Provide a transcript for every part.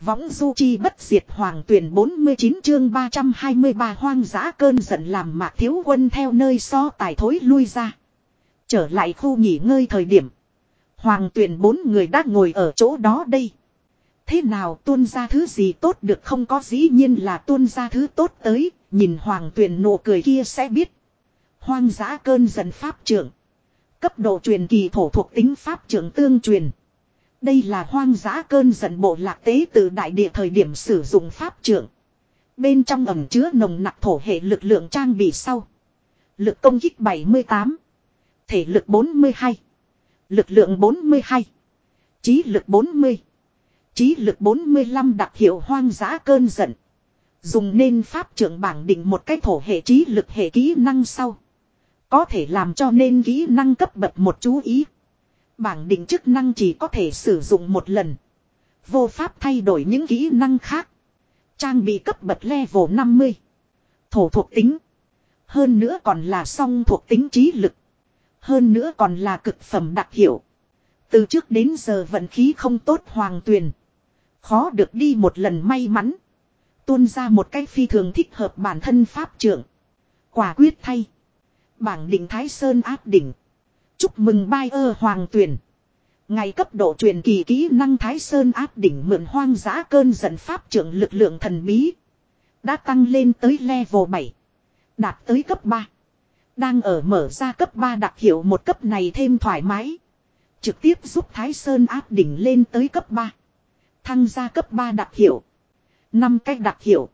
Võng du chi bất diệt hoàng tuyển 49 chương 323 hoang dã cơn giận làm mạc thiếu quân theo nơi so tài thối lui ra. Trở lại khu nghỉ ngơi thời điểm. Hoàng tuyển bốn người đã ngồi ở chỗ đó đây. Thế nào tuôn ra thứ gì tốt được không có dĩ nhiên là tuôn ra thứ tốt tới, nhìn hoàng tuyển nụ cười kia sẽ biết. Hoang dã cơn giận pháp trưởng. Cấp độ truyền kỳ thổ thuộc tính pháp trưởng tương truyền. Đây là hoang dã cơn giận bộ lạc tế từ đại địa thời điểm sử dụng pháp trưởng. Bên trong ẩm chứa nồng nặc thổ hệ lực lượng trang bị sau. Lực công kích 78. Thể lực 42. Lực lượng 42. Trí lực 40. Trí lực 45 đặc hiệu hoang dã cơn giận. Dùng nên pháp trưởng bảng định một cái thổ hệ trí lực hệ kỹ năng sau. Có thể làm cho nên kỹ năng cấp bậc một chú ý. Bảng định chức năng chỉ có thể sử dụng một lần. Vô pháp thay đổi những kỹ năng khác. Trang bị cấp bậc level 50. Thổ thuộc tính. Hơn nữa còn là song thuộc tính trí lực. Hơn nữa còn là cực phẩm đặc hiệu. Từ trước đến giờ vận khí không tốt hoàng tuyền. Khó được đi một lần may mắn. Tuôn ra một cách phi thường thích hợp bản thân pháp trưởng. Quả quyết thay. Bảng định Thái Sơn áp đỉnh. Chúc mừng bai ơ hoàng tuyển. Ngày cấp độ truyền kỳ kỹ năng Thái Sơn áp đỉnh mượn hoang dã cơn giận pháp trưởng lực lượng thần bí. Đã tăng lên tới level 7. Đạt tới cấp 3. Đang ở mở ra cấp 3 đặc hiệu một cấp này thêm thoải mái. Trực tiếp giúp Thái Sơn áp đỉnh lên tới cấp 3. Thăng ra cấp 3 đặc hiệu. 5 cách đặc hiệu.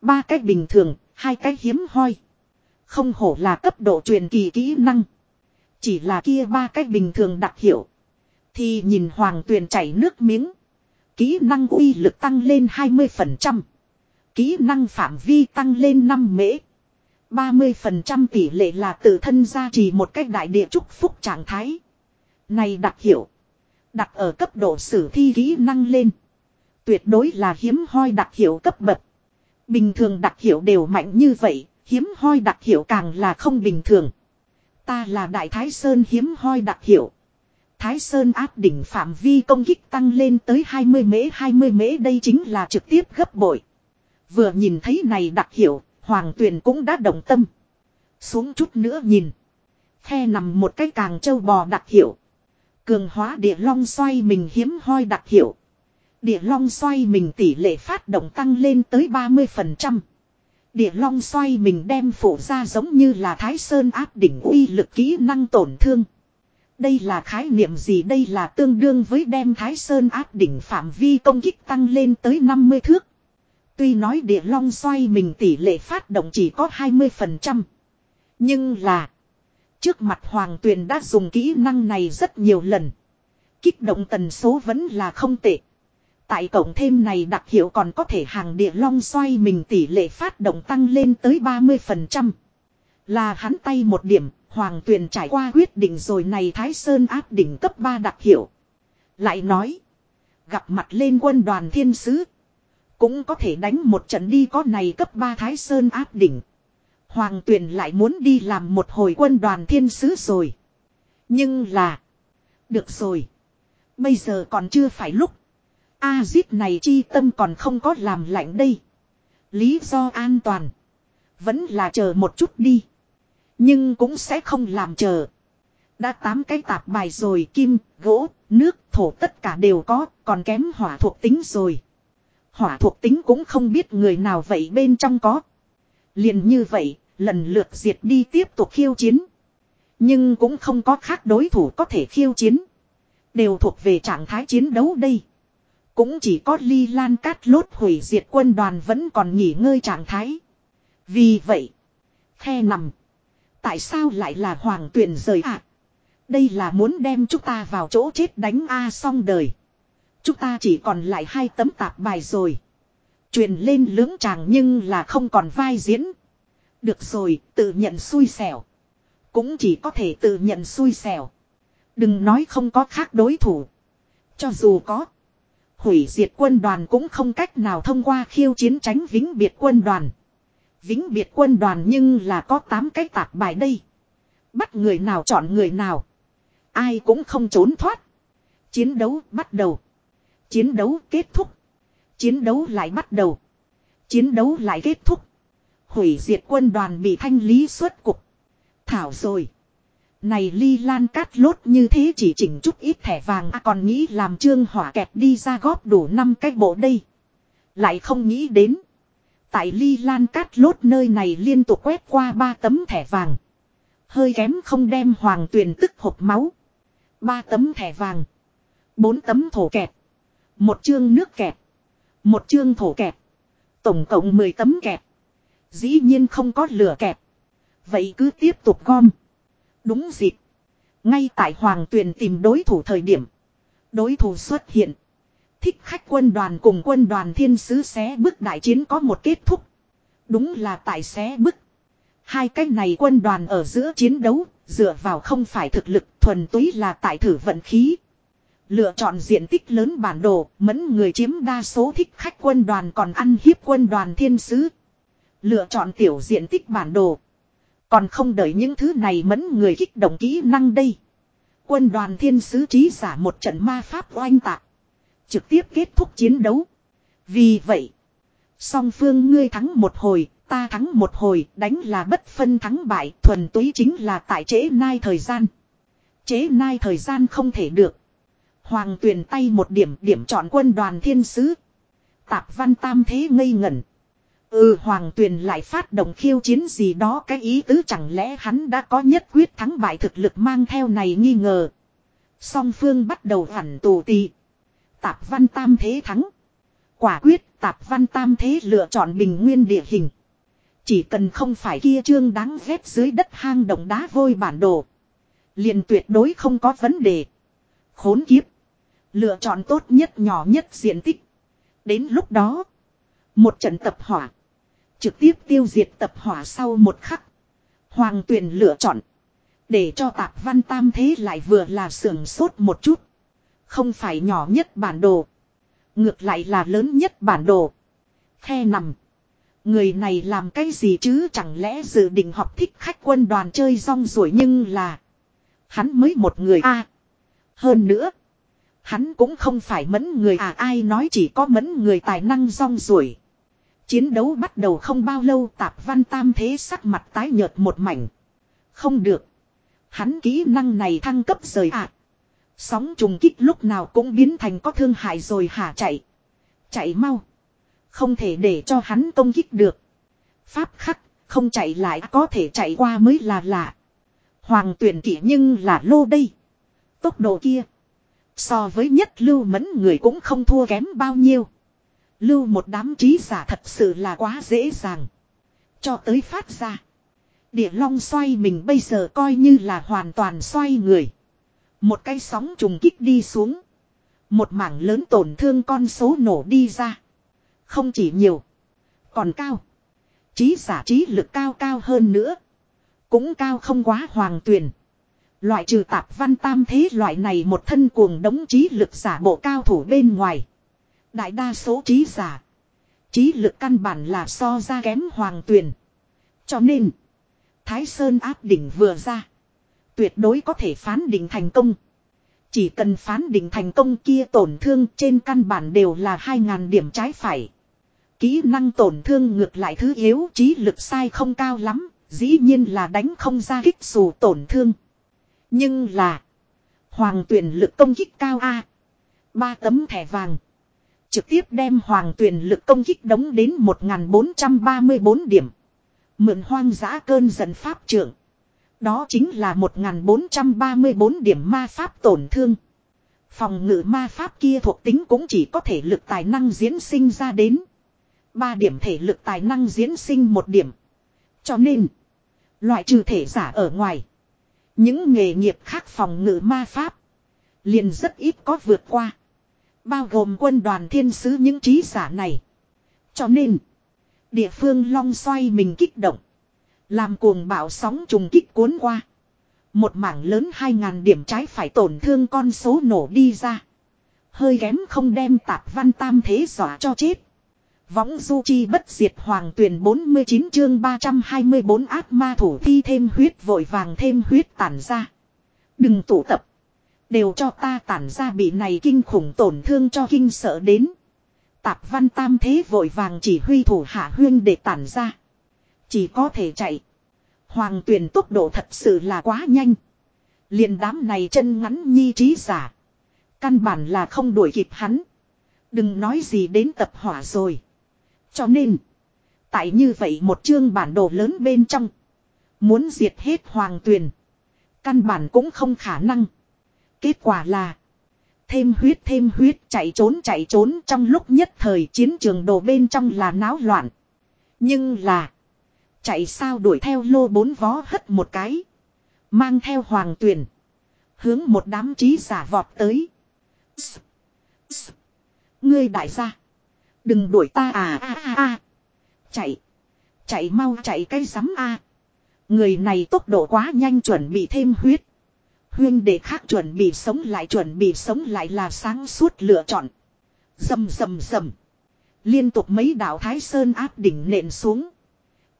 3 cách bình thường, 2 cách hiếm hoi. Không hổ là cấp độ truyền kỳ kỹ năng. Chỉ là kia ba cách bình thường đặc hiệu. Thì nhìn hoàng tuyền chảy nước miếng. Kỹ năng uy lực tăng lên 20%. Kỹ năng phạm vi tăng lên 5 mễ. 30% tỷ lệ là tự thân gia trì một cách đại địa chúc phúc trạng thái. Này đặc hiệu. Đặt ở cấp độ sử thi kỹ năng lên. Tuyệt đối là hiếm hoi đặc hiệu cấp bậc. Bình thường đặc hiệu đều mạnh như vậy, hiếm hoi đặc hiệu càng là không bình thường. Ta là Đại Thái Sơn hiếm hoi đặc hiệu. Thái Sơn áp đỉnh phạm vi công kích tăng lên tới 20 mễ 20 mễ đây chính là trực tiếp gấp bội. Vừa nhìn thấy này đặc hiệu, Hoàng Tuyền cũng đã động tâm. Xuống chút nữa nhìn. Khe nằm một cái càng châu bò đặc hiệu. Cường hóa địa long xoay mình hiếm hoi đặc hiệu. Địa long xoay mình tỷ lệ phát động tăng lên tới 30%. Địa long xoay mình đem phủ ra giống như là thái sơn áp đỉnh uy lực kỹ năng tổn thương. Đây là khái niệm gì đây là tương đương với đem thái sơn áp đỉnh phạm vi công kích tăng lên tới 50 thước. Tuy nói địa long xoay mình tỷ lệ phát động chỉ có 20%. Nhưng là. Trước mặt hoàng tuyền đã dùng kỹ năng này rất nhiều lần. Kích động tần số vẫn là không tệ. Tại cổng thêm này đặc hiệu còn có thể hàng địa long xoay mình tỷ lệ phát động tăng lên tới 30%. Là hắn tay một điểm, Hoàng Tuyền trải qua quyết định rồi này Thái Sơn áp đỉnh cấp 3 đặc hiệu. Lại nói, gặp mặt lên quân đoàn thiên sứ. Cũng có thể đánh một trận đi có này cấp 3 Thái Sơn áp đỉnh. Hoàng Tuyền lại muốn đi làm một hồi quân đoàn thiên sứ rồi. Nhưng là, được rồi. Bây giờ còn chưa phải lúc. A zip này chi tâm còn không có làm lạnh đây. Lý do an toàn. Vẫn là chờ một chút đi. Nhưng cũng sẽ không làm chờ. Đã tám cái tạp bài rồi kim, gỗ, nước, thổ tất cả đều có, còn kém hỏa thuộc tính rồi. Hỏa thuộc tính cũng không biết người nào vậy bên trong có. liền như vậy, lần lượt diệt đi tiếp tục khiêu chiến. Nhưng cũng không có khác đối thủ có thể khiêu chiến. Đều thuộc về trạng thái chiến đấu đây. Cũng chỉ có ly lan cát lốt hủy diệt quân đoàn vẫn còn nghỉ ngơi trạng thái. Vì vậy, khe nằm. Tại sao lại là hoàng tuyển rời ạ? À? Đây là muốn đem chúng ta vào chỗ chết đánh A xong đời. Chúng ta chỉ còn lại hai tấm tạp bài rồi. Truyền lên lưỡng chàng nhưng là không còn vai diễn. Được rồi, tự nhận xui xẻo. Cũng chỉ có thể tự nhận xui xẻo. Đừng nói không có khác đối thủ. Cho dù có. Hủy diệt quân đoàn cũng không cách nào thông qua khiêu chiến tránh vĩnh biệt quân đoàn. Vĩnh biệt quân đoàn nhưng là có 8 cái tạp bài đây. Bắt người nào chọn người nào. Ai cũng không trốn thoát. Chiến đấu bắt đầu. Chiến đấu kết thúc. Chiến đấu lại bắt đầu. Chiến đấu lại kết thúc. Hủy diệt quân đoàn bị thanh lý xuất cục. Thảo rồi. Này ly lan cát lốt như thế chỉ chỉnh chút ít thẻ vàng à còn nghĩ làm trương hỏa kẹp đi ra góp đủ năm cái bộ đây. Lại không nghĩ đến. Tại ly lan cát lốt nơi này liên tục quét qua ba tấm thẻ vàng. Hơi kém không đem hoàng tuyền tức hộp máu. ba tấm thẻ vàng. bốn tấm thổ kẹp. Một chương nước kẹp. Một chương thổ kẹp. Tổng cộng 10 tấm kẹp. Dĩ nhiên không có lửa kẹp. Vậy cứ tiếp tục gom. Đúng dịp. Ngay tại Hoàng Tuyền tìm đối thủ thời điểm. Đối thủ xuất hiện. Thích khách quân đoàn cùng quân đoàn thiên sứ xé bức đại chiến có một kết thúc. Đúng là tại xé bức. Hai cái này quân đoàn ở giữa chiến đấu, dựa vào không phải thực lực thuần túy là tại thử vận khí. Lựa chọn diện tích lớn bản đồ, mẫn người chiếm đa số thích khách quân đoàn còn ăn hiếp quân đoàn thiên sứ. Lựa chọn tiểu diện tích bản đồ. Còn không đợi những thứ này mẫn người kích động kỹ năng đây. Quân đoàn thiên sứ trí giả một trận ma pháp oanh tạc. Trực tiếp kết thúc chiến đấu. Vì vậy, song phương ngươi thắng một hồi, ta thắng một hồi, đánh là bất phân thắng bại, thuần túy chính là tại trễ nai thời gian. Chế nai thời gian không thể được. Hoàng tuyền tay một điểm điểm chọn quân đoàn thiên sứ. Tạp văn tam thế ngây ngẩn. Ừ hoàng tuyền lại phát động khiêu chiến gì đó, cái ý tứ chẳng lẽ hắn đã có nhất quyết thắng bại thực lực mang theo này nghi ngờ. Song phương bắt đầu hẳn tù tì. Tạp văn tam thế thắng. Quả quyết, tạp văn tam thế lựa chọn bình nguyên địa hình. Chỉ cần không phải kia trương đáng ghét dưới đất hang động đá vôi bản đồ. liền tuyệt đối không có vấn đề. Khốn kiếp. Lựa chọn tốt nhất, nhỏ nhất diện tích. Đến lúc đó. Một trận tập hỏa. Trực tiếp tiêu diệt tập hỏa sau một khắc. Hoàng tuyền lựa chọn. Để cho tạp văn tam thế lại vừa là sưởng sốt một chút. Không phải nhỏ nhất bản đồ. Ngược lại là lớn nhất bản đồ. Khe nằm. Người này làm cái gì chứ chẳng lẽ dự định học thích khách quân đoàn chơi rong ruổi nhưng là. Hắn mới một người a Hơn nữa. Hắn cũng không phải mẫn người à ai nói chỉ có mẫn người tài năng rong ruổi. Chiến đấu bắt đầu không bao lâu tạp văn tam thế sắc mặt tái nhợt một mảnh. Không được. Hắn kỹ năng này thăng cấp rời ạ. À. Sóng trùng kích lúc nào cũng biến thành có thương hại rồi hả chạy. Chạy mau. Không thể để cho hắn công kích được. Pháp khắc, không chạy lại có thể chạy qua mới là lạ. Hoàng tuyển kỷ nhưng là lô đây. Tốc độ kia. So với nhất lưu mẫn người cũng không thua kém bao nhiêu. Lưu một đám trí giả thật sự là quá dễ dàng. Cho tới phát ra. Địa long xoay mình bây giờ coi như là hoàn toàn xoay người. Một cái sóng trùng kích đi xuống. Một mảng lớn tổn thương con số nổ đi ra. Không chỉ nhiều. Còn cao. Trí giả trí lực cao cao hơn nữa. Cũng cao không quá hoàng tuyển. Loại trừ tạp văn tam thế loại này một thân cuồng đống trí lực giả bộ cao thủ bên ngoài. Đại đa số trí giả. Trí lực căn bản là so ra kém hoàng tuyền. Cho nên. Thái Sơn áp đỉnh vừa ra. Tuyệt đối có thể phán định thành công. Chỉ cần phán định thành công kia tổn thương trên căn bản đều là 2.000 điểm trái phải. Kỹ năng tổn thương ngược lại thứ yếu, trí lực sai không cao lắm. Dĩ nhiên là đánh không ra kích dù tổn thương. Nhưng là. Hoàng tuyển lực công kích cao A. Ba tấm thẻ vàng. Trực tiếp đem hoàng tuyển lực công kích đóng đến 1434 điểm. Mượn hoang dã cơn giận pháp trưởng. Đó chính là 1434 điểm ma pháp tổn thương. Phòng ngự ma pháp kia thuộc tính cũng chỉ có thể lực tài năng diễn sinh ra đến. 3 điểm thể lực tài năng diễn sinh một điểm. Cho nên, loại trừ thể giả ở ngoài. Những nghề nghiệp khác phòng ngự ma pháp. Liền rất ít có vượt qua. Bao gồm quân đoàn thiên sứ những trí giả này. Cho nên. Địa phương long xoay mình kích động. Làm cuồng bão sóng trùng kích cuốn qua. Một mảng lớn 2.000 điểm trái phải tổn thương con số nổ đi ra. Hơi kém không đem tạp văn tam thế dọa cho chết. Võng du chi bất diệt hoàng tuyển 49 chương 324 ác ma thủ thi thêm huyết vội vàng thêm huyết tản ra. Đừng tụ tập. Đều cho ta tản ra bị này kinh khủng tổn thương cho kinh sợ đến. Tạp văn tam thế vội vàng chỉ huy thủ hạ huyên để tản ra. Chỉ có thể chạy. Hoàng tuyển tốc độ thật sự là quá nhanh. liền đám này chân ngắn nhi trí giả. Căn bản là không đuổi kịp hắn. Đừng nói gì đến tập hỏa rồi. Cho nên. Tại như vậy một chương bản đồ lớn bên trong. Muốn diệt hết hoàng tuyền. Căn bản cũng không khả năng. Kết quả là. Thêm huyết thêm huyết, chạy trốn chạy trốn trong lúc nhất thời, chiến trường đồ bên trong là náo loạn. Nhưng là. Chạy sao đuổi theo lô bốn vó hất một cái. Mang theo hoàng tuyển Hướng một đám trí giả vọt tới. Ngươi đại gia. Đừng đuổi ta à à à à. Chạy. Chạy mau, chạy cái rắm a. Người này tốc độ quá nhanh, chuẩn bị thêm huyết. Huyên để khác chuẩn bị sống lại chuẩn bị sống lại là sáng suốt lựa chọn. Dầm dầm dầm. Liên tục mấy đạo Thái Sơn áp đỉnh nện xuống.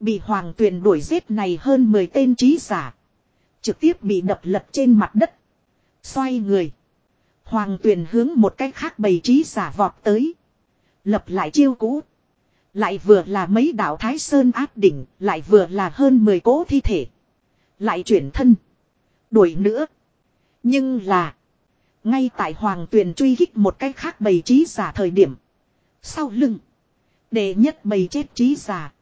Bị hoàng tuyền đuổi giết này hơn 10 tên trí giả. Trực tiếp bị đập lật trên mặt đất. Xoay người. Hoàng tuyền hướng một cách khác bày trí giả vọt tới. Lập lại chiêu cũ. Lại vừa là mấy đạo Thái Sơn áp đỉnh, lại vừa là hơn 10 cố thi thể. Lại chuyển thân. Đuổi nữa. Nhưng là. Ngay tại Hoàng Tuyền truy hích một cách khác bầy trí giả thời điểm. Sau lưng. Đệ nhất bầy chết trí giả.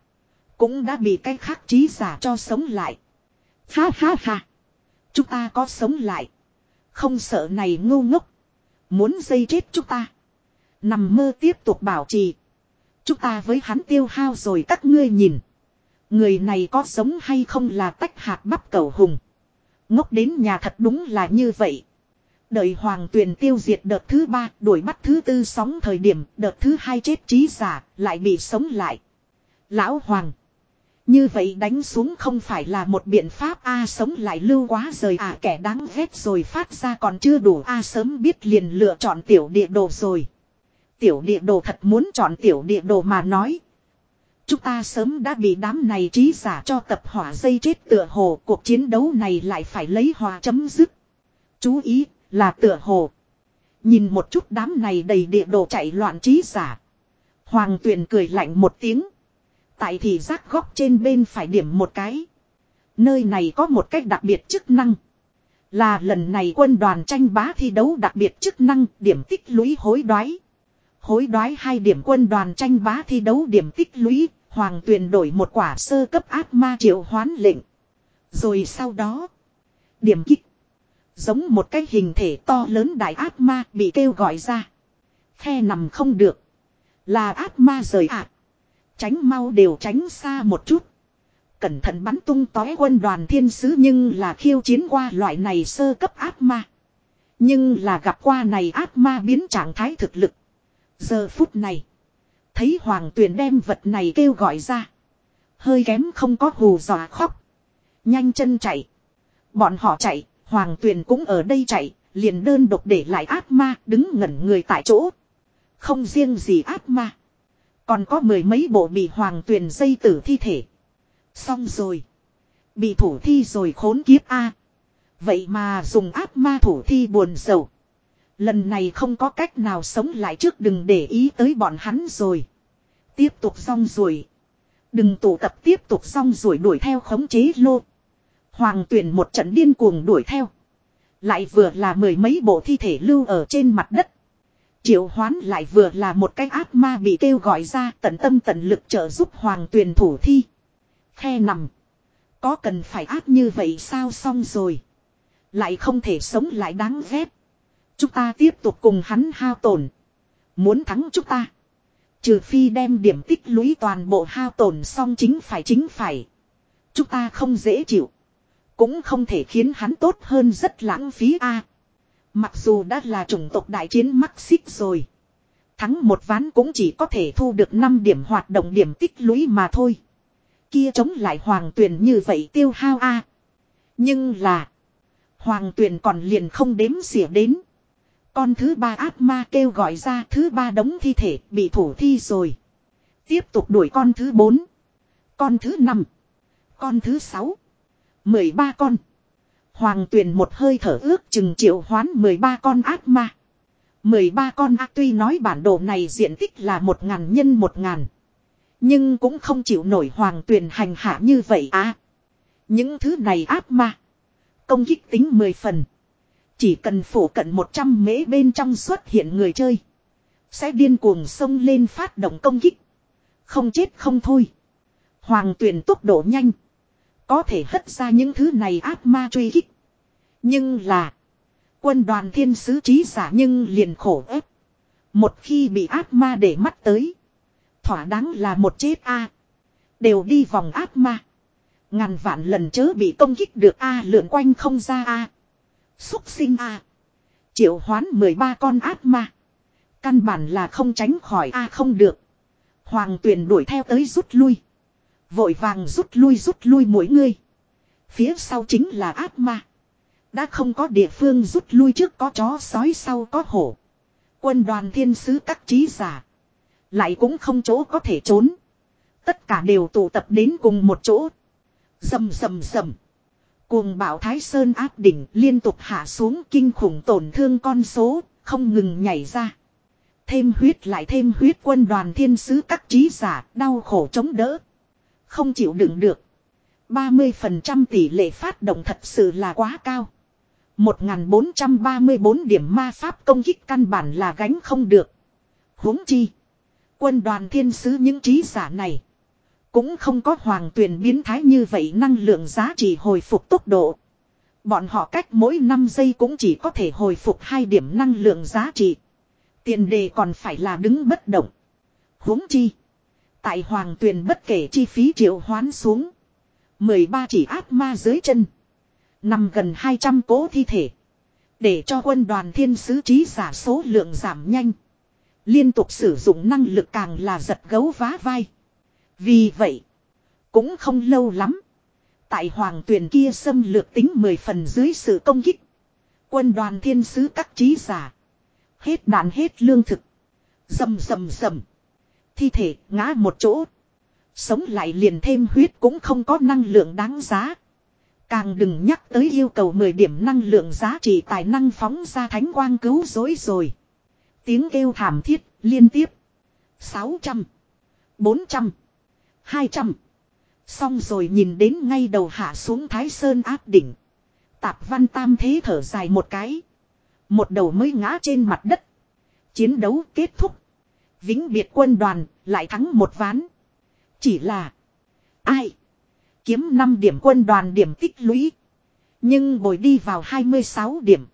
Cũng đã bị cách khác trí giả cho sống lại. Ha ha ha. Chúng ta có sống lại. Không sợ này ngu ngốc. Muốn dây chết chúng ta. Nằm mơ tiếp tục bảo trì. Chúng ta với hắn tiêu hao rồi các ngươi nhìn. Người này có sống hay không là tách hạt bắp cầu hùng. Ngốc đến nhà thật đúng là như vậy. Đợi hoàng tuyền tiêu diệt đợt thứ ba, đuổi bắt thứ tư sóng thời điểm, đợt thứ hai chết trí giả, lại bị sống lại. Lão hoàng. Như vậy đánh xuống không phải là một biện pháp A sống lại lưu quá rời à kẻ đáng ghét rồi phát ra còn chưa đủ A sớm biết liền lựa chọn tiểu địa đồ rồi. Tiểu địa đồ thật muốn chọn tiểu địa đồ mà nói. Chúng ta sớm đã bị đám này trí giả cho tập hỏa dây chết tựa hồ, cuộc chiến đấu này lại phải lấy hòa chấm dứt. Chú ý là tựa hồ. Nhìn một chút đám này đầy địa đồ chạy loạn trí giả. Hoàng tuyền cười lạnh một tiếng. Tại thì giác góc trên bên phải điểm một cái. Nơi này có một cách đặc biệt chức năng. Là lần này quân đoàn tranh bá thi đấu đặc biệt chức năng, điểm tích lũy hối đoái. Hối đoái hai điểm quân đoàn tranh bá thi đấu điểm tích lũy, hoàng tuyền đổi một quả sơ cấp ác ma triệu hoán lệnh. Rồi sau đó, điểm kích. Giống một cái hình thể to lớn đại ác ma bị kêu gọi ra. Khe nằm không được. Là ác ma rời ạ. Tránh mau đều tránh xa một chút. Cẩn thận bắn tung tói quân đoàn thiên sứ nhưng là khiêu chiến qua loại này sơ cấp ác ma. Nhưng là gặp qua này ác ma biến trạng thái thực lực. Giờ phút này. Thấy hoàng tuyền đem vật này kêu gọi ra. Hơi kém không có hù dọa khóc. Nhanh chân chạy. Bọn họ chạy, hoàng tuyền cũng ở đây chạy, liền đơn độc để lại ác ma đứng ngẩn người tại chỗ. Không riêng gì ác ma. Còn có mười mấy bộ bị hoàng tuyền dây tử thi thể. Xong rồi. Bị thủ thi rồi khốn kiếp A. Vậy mà dùng áp ma thủ thi buồn sầu. Lần này không có cách nào sống lại trước đừng để ý tới bọn hắn rồi. Tiếp tục xong rồi. Đừng tụ tập tiếp tục xong rồi đuổi theo khống chế lô. Hoàng tuyển một trận điên cuồng đuổi theo. Lại vừa là mười mấy bộ thi thể lưu ở trên mặt đất. Triệu hoán lại vừa là một cái ác ma bị kêu gọi ra tận tâm tận lực trợ giúp hoàng tuyền thủ thi. Khe nằm. Có cần phải ác như vậy sao xong rồi. Lại không thể sống lại đáng ghét. Chúng ta tiếp tục cùng hắn hao tổn. Muốn thắng chúng ta. Trừ phi đem điểm tích lũy toàn bộ hao tổn xong chính phải chính phải. Chúng ta không dễ chịu. Cũng không thể khiến hắn tốt hơn rất lãng phí a. mặc dù đã là chủng tộc đại chiến mắc xích rồi. Thắng một ván cũng chỉ có thể thu được 5 điểm hoạt động điểm tích lũy mà thôi. Kia chống lại hoàng tuyền như vậy tiêu hao a. Nhưng là. Hoàng tuyền còn liền không đếm xỉa đến. Con thứ ba ác ma kêu gọi ra thứ ba đống thi thể, bị thủ thi rồi. Tiếp tục đuổi con thứ bốn. Con thứ năm. Con thứ sáu. Mười ba con. Hoàng tuyền một hơi thở ước chừng triệu hoán mười ba con ác ma. 13 con ác tuy nói bản đồ này diện tích là một ngàn nhân một ngàn. Nhưng cũng không chịu nổi hoàng tuyền hành hạ như vậy à. Những thứ này ác ma. Công kích tính 10 phần. Chỉ cần phủ cận 100 mễ bên trong xuất hiện người chơi. Sẽ điên cuồng xông lên phát động công kích. Không chết không thôi. Hoàng tuyển tốc độ nhanh. Có thể hất ra những thứ này ác ma truy kích. Nhưng là. Quân đoàn thiên sứ trí giả nhưng liền khổ ép. Một khi bị ác ma để mắt tới. Thỏa đáng là một chết a Đều đi vòng ác ma. Ngàn vạn lần chớ bị công kích được a, lượn quanh không ra a Xúc sinh a Triệu hoán 13 con ác ma. Căn bản là không tránh khỏi a không được. Hoàng tuyển đuổi theo tới rút lui. Vội vàng rút lui rút lui mỗi người. Phía sau chính là ác ma. Đã không có địa phương rút lui trước, có chó sói sau có hổ. Quân đoàn thiên sứ các trí giả. Lại cũng không chỗ có thể trốn. Tất cả đều tụ tập đến cùng một chỗ. Dầm dầm dầm. Cuồng bảo Thái Sơn áp đỉnh liên tục hạ xuống kinh khủng tổn thương con số, không ngừng nhảy ra. Thêm huyết lại thêm huyết quân đoàn thiên sứ các trí giả, đau khổ chống đỡ. Không chịu đựng được. 30% tỷ lệ phát động thật sự là quá cao. 1434 điểm ma pháp công kích căn bản là gánh không được. huống chi. Quân đoàn thiên sứ những trí giả này. Cũng không có hoàng tuyển biến thái như vậy năng lượng giá trị hồi phục tốc độ. Bọn họ cách mỗi 5 giây cũng chỉ có thể hồi phục hai điểm năng lượng giá trị. Tiền đề còn phải là đứng bất động. huống chi. Tại hoàng tuyền bất kể chi phí triệu hoán xuống. 13 chỉ ác ma dưới chân. Nằm gần 200 cố thi thể. Để cho quân đoàn thiên sứ trí giả số lượng giảm nhanh. Liên tục sử dụng năng lực càng là giật gấu vá vai. Vì vậy. Cũng không lâu lắm. Tại hoàng tuyền kia xâm lược tính 10 phần dưới sự công kích. Quân đoàn thiên sứ các trí giả. Hết đạn hết lương thực. Dầm dầm dầm. Thi thể ngã một chỗ. Sống lại liền thêm huyết cũng không có năng lượng đáng giá. Càng đừng nhắc tới yêu cầu 10 điểm năng lượng giá trị tài năng phóng ra thánh quang cứu rỗi rồi. Tiếng kêu thảm thiết liên tiếp. 600. 400. 200. Xong rồi nhìn đến ngay đầu hạ xuống Thái Sơn áp đỉnh. Tạp văn tam thế thở dài một cái. Một đầu mới ngã trên mặt đất. Chiến đấu kết thúc. Vĩnh biệt quân đoàn lại thắng một ván. Chỉ là. Ai. Kiếm 5 điểm quân đoàn điểm tích lũy. Nhưng bồi đi vào 26 điểm.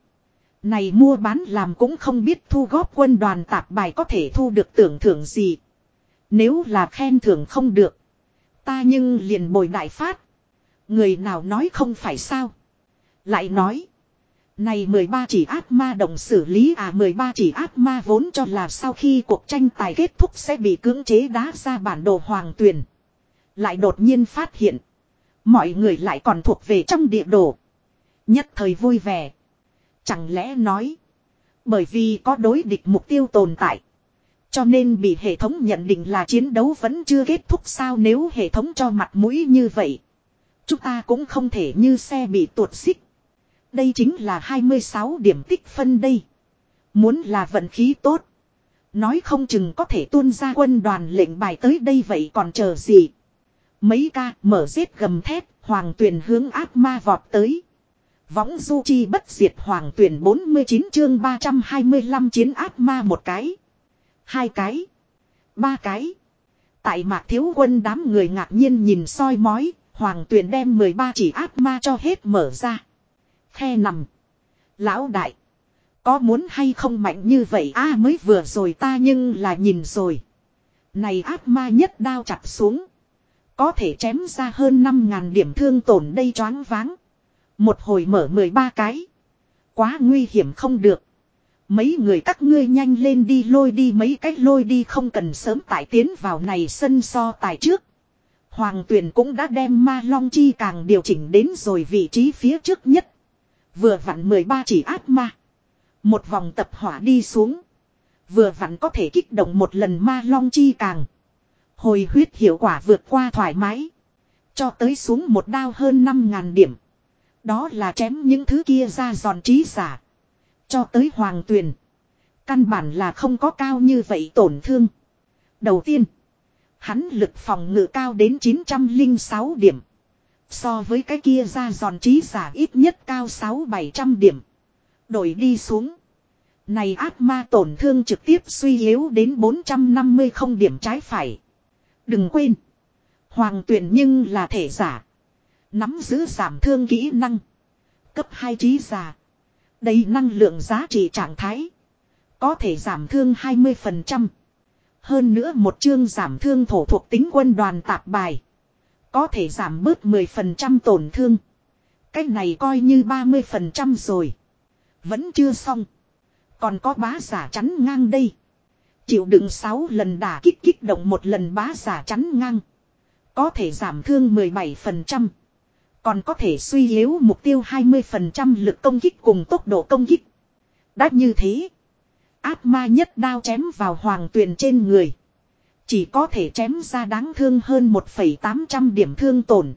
Này mua bán làm cũng không biết thu góp quân đoàn tạp bài có thể thu được tưởng thưởng gì. Nếu là khen thưởng không được. Ta nhưng liền bồi đại phát. Người nào nói không phải sao. Lại nói. Này 13 chỉ ác ma đồng xử lý à 13 chỉ ác ma vốn cho là sau khi cuộc tranh tài kết thúc sẽ bị cưỡng chế đá ra bản đồ hoàng tuyền. Lại đột nhiên phát hiện. Mọi người lại còn thuộc về trong địa đồ. Nhất thời vui vẻ. Chẳng lẽ nói. Bởi vì có đối địch mục tiêu tồn tại. Cho nên bị hệ thống nhận định là chiến đấu vẫn chưa kết thúc sao nếu hệ thống cho mặt mũi như vậy. Chúng ta cũng không thể như xe bị tuột xích. Đây chính là 26 điểm tích phân đây. Muốn là vận khí tốt. Nói không chừng có thể tuôn ra quân đoàn lệnh bài tới đây vậy còn chờ gì. Mấy ca mở giết gầm thép, hoàng tuyển hướng ác ma vọt tới. Võng du chi bất diệt hoàng tuyển 49 chương 325 chiến ác ma một cái. Hai cái. Ba cái. Tại mạc thiếu quân đám người ngạc nhiên nhìn soi mói, hoàng tuyển đem 13 chỉ ác ma cho hết mở ra. Khe nằm. Lão đại. Có muốn hay không mạnh như vậy a mới vừa rồi ta nhưng là nhìn rồi. Này ác ma nhất đao chặt xuống. Có thể chém ra hơn 5.000 điểm thương tổn đây choáng váng. Một hồi mở 13 cái. Quá nguy hiểm không được. Mấy người các ngươi nhanh lên đi lôi đi mấy cách lôi đi không cần sớm tải tiến vào này sân so tài trước. Hoàng tuyển cũng đã đem ma long chi càng điều chỉnh đến rồi vị trí phía trước nhất. Vừa vặn 13 chỉ áp ma. Một vòng tập hỏa đi xuống. Vừa vặn có thể kích động một lần ma long chi càng. Hồi huyết hiệu quả vượt qua thoải mái. Cho tới xuống một đao hơn 5.000 điểm. Đó là chém những thứ kia ra giòn trí giả. Cho tới hoàng tuyền. Căn bản là không có cao như vậy tổn thương. Đầu tiên. Hắn lực phòng ngự cao đến 906 điểm. So với cái kia ra giòn trí giả ít nhất cao 6-700 điểm. Đổi đi xuống. Này ác ma tổn thương trực tiếp suy yếu đến 450 không điểm trái phải. Đừng quên. Hoàng tuyển nhưng là thể giả. Nắm giữ giảm thương kỹ năng. Cấp 2 trí giả. Đây năng lượng giá trị trạng thái. Có thể giảm thương 20%. Hơn nữa một chương giảm thương thổ thuộc tính quân đoàn tạp bài. Có thể giảm bớt 10% tổn thương. Cái này coi như 30% rồi. Vẫn chưa xong. Còn có bá giả chắn ngang đây. Chịu đựng 6 lần đả kích kích động một lần bá giả chắn ngang. Có thể giảm thương 17%. Còn có thể suy yếu mục tiêu 20% lực công kích cùng tốc độ công kích. Đã như thế. Áp ma nhất đao chém vào hoàng tuyền trên người. Chỉ có thể chém ra đáng thương hơn 1,800 điểm thương tổn.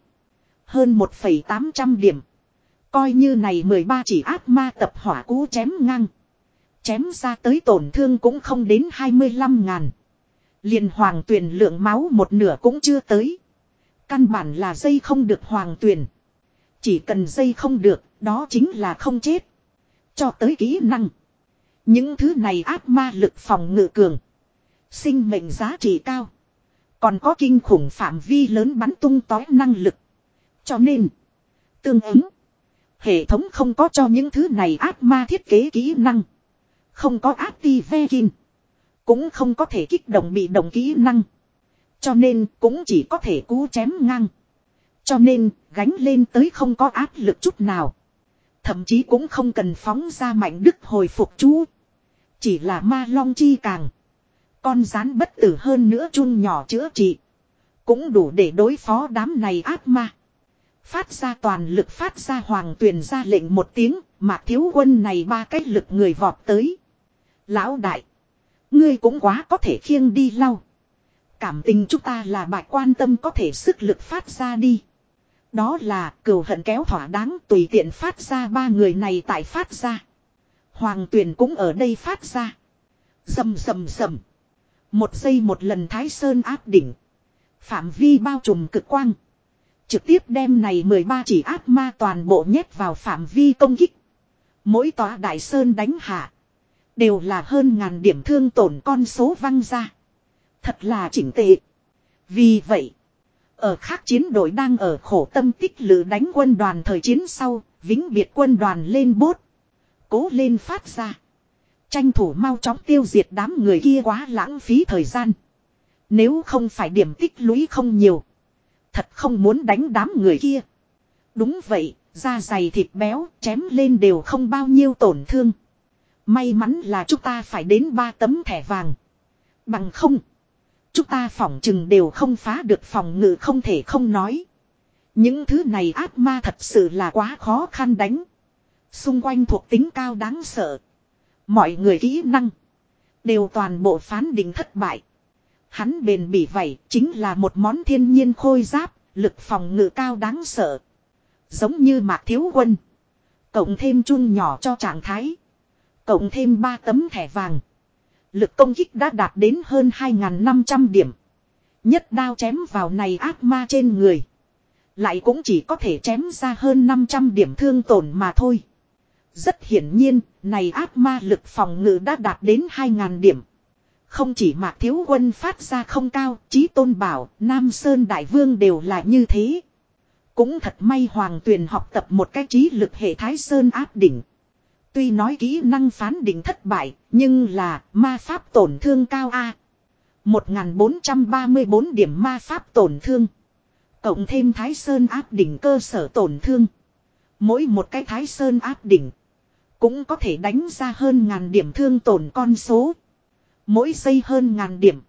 Hơn 1,800 điểm. Coi như này 13 chỉ áp ma tập hỏa cú chém ngang. Chém ra tới tổn thương cũng không đến 25 ngàn. liền hoàng tuyền lượng máu một nửa cũng chưa tới. Căn bản là dây không được hoàng tuyền. Chỉ cần dây không được, đó chính là không chết. Cho tới kỹ năng. Những thứ này áp ma lực phòng ngự cường. Sinh mệnh giá trị cao. Còn có kinh khủng phạm vi lớn bắn tung tói năng lực. Cho nên, tương ứng, hệ thống không có cho những thứ này áp ma thiết kế kỹ năng. Không có áp ti ve kinh. Cũng không có thể kích động bị động kỹ năng. Cho nên cũng chỉ có thể cú chém ngang. Cho nên, gánh lên tới không có áp lực chút nào. Thậm chí cũng không cần phóng ra mạnh đức hồi phục chú. Chỉ là ma long chi càng. Con rán bất tử hơn nữa chun nhỏ chữa trị. Cũng đủ để đối phó đám này ác ma. Phát ra toàn lực phát ra hoàng tuyền ra lệnh một tiếng. Mà thiếu quân này ba cái lực người vọt tới. Lão đại. Ngươi cũng quá có thể khiêng đi lau. Cảm tình chúng ta là bạch quan tâm có thể sức lực phát ra đi. Đó là cừu hận kéo thỏa đáng tùy tiện phát ra ba người này tại phát ra. Hoàng tuyển cũng ở đây phát ra. Dầm dầm dầm. Một giây một lần thái sơn áp đỉnh. Phạm vi bao trùm cực quang. Trực tiếp đem này 13 chỉ áp ma toàn bộ nhét vào phạm vi công kích. Mỗi tòa đại sơn đánh hạ. Đều là hơn ngàn điểm thương tổn con số văng ra. Thật là chỉnh tệ. Vì vậy. Ở khác chiến đội đang ở khổ tâm tích lự đánh quân đoàn thời chiến sau. Vĩnh biệt quân đoàn lên bốt cố lên phát ra. Tranh thủ mau chóng tiêu diệt đám người kia quá lãng phí thời gian. Nếu không phải điểm tích lũy không nhiều. Thật không muốn đánh đám người kia. Đúng vậy, da dày thịt béo, chém lên đều không bao nhiêu tổn thương. May mắn là chúng ta phải đến ba tấm thẻ vàng. Bằng không. Chúng ta phỏng chừng đều không phá được phòng ngự không thể không nói. Những thứ này ác ma thật sự là quá khó khăn đánh. Xung quanh thuộc tính cao đáng sợ. Mọi người kỹ năng. Đều toàn bộ phán định thất bại. Hắn bền bỉ vậy chính là một món thiên nhiên khôi giáp. Lực phòng ngự cao đáng sợ. Giống như mạc thiếu quân. Cộng thêm chun nhỏ cho trạng thái. Cộng thêm ba tấm thẻ vàng. Lực công kích đã đạt đến hơn 2.500 điểm. Nhất đao chém vào này ác ma trên người. Lại cũng chỉ có thể chém ra hơn 500 điểm thương tổn mà thôi. Rất hiển nhiên, này ác ma lực phòng ngự đã đạt đến 2.000 điểm. Không chỉ mạc thiếu quân phát ra không cao, chí tôn bảo, Nam Sơn Đại Vương đều là như thế. Cũng thật may Hoàng Tuyền học tập một cái trí lực hệ Thái Sơn áp đỉnh. Tuy nói kỹ năng phán định thất bại, nhưng là ma pháp tổn thương cao A. 1434 điểm ma pháp tổn thương. Cộng thêm Thái Sơn áp đỉnh cơ sở tổn thương. Mỗi một cái Thái Sơn áp đỉnh. Cũng có thể đánh ra hơn ngàn điểm thương tổn con số. Mỗi giây hơn ngàn điểm.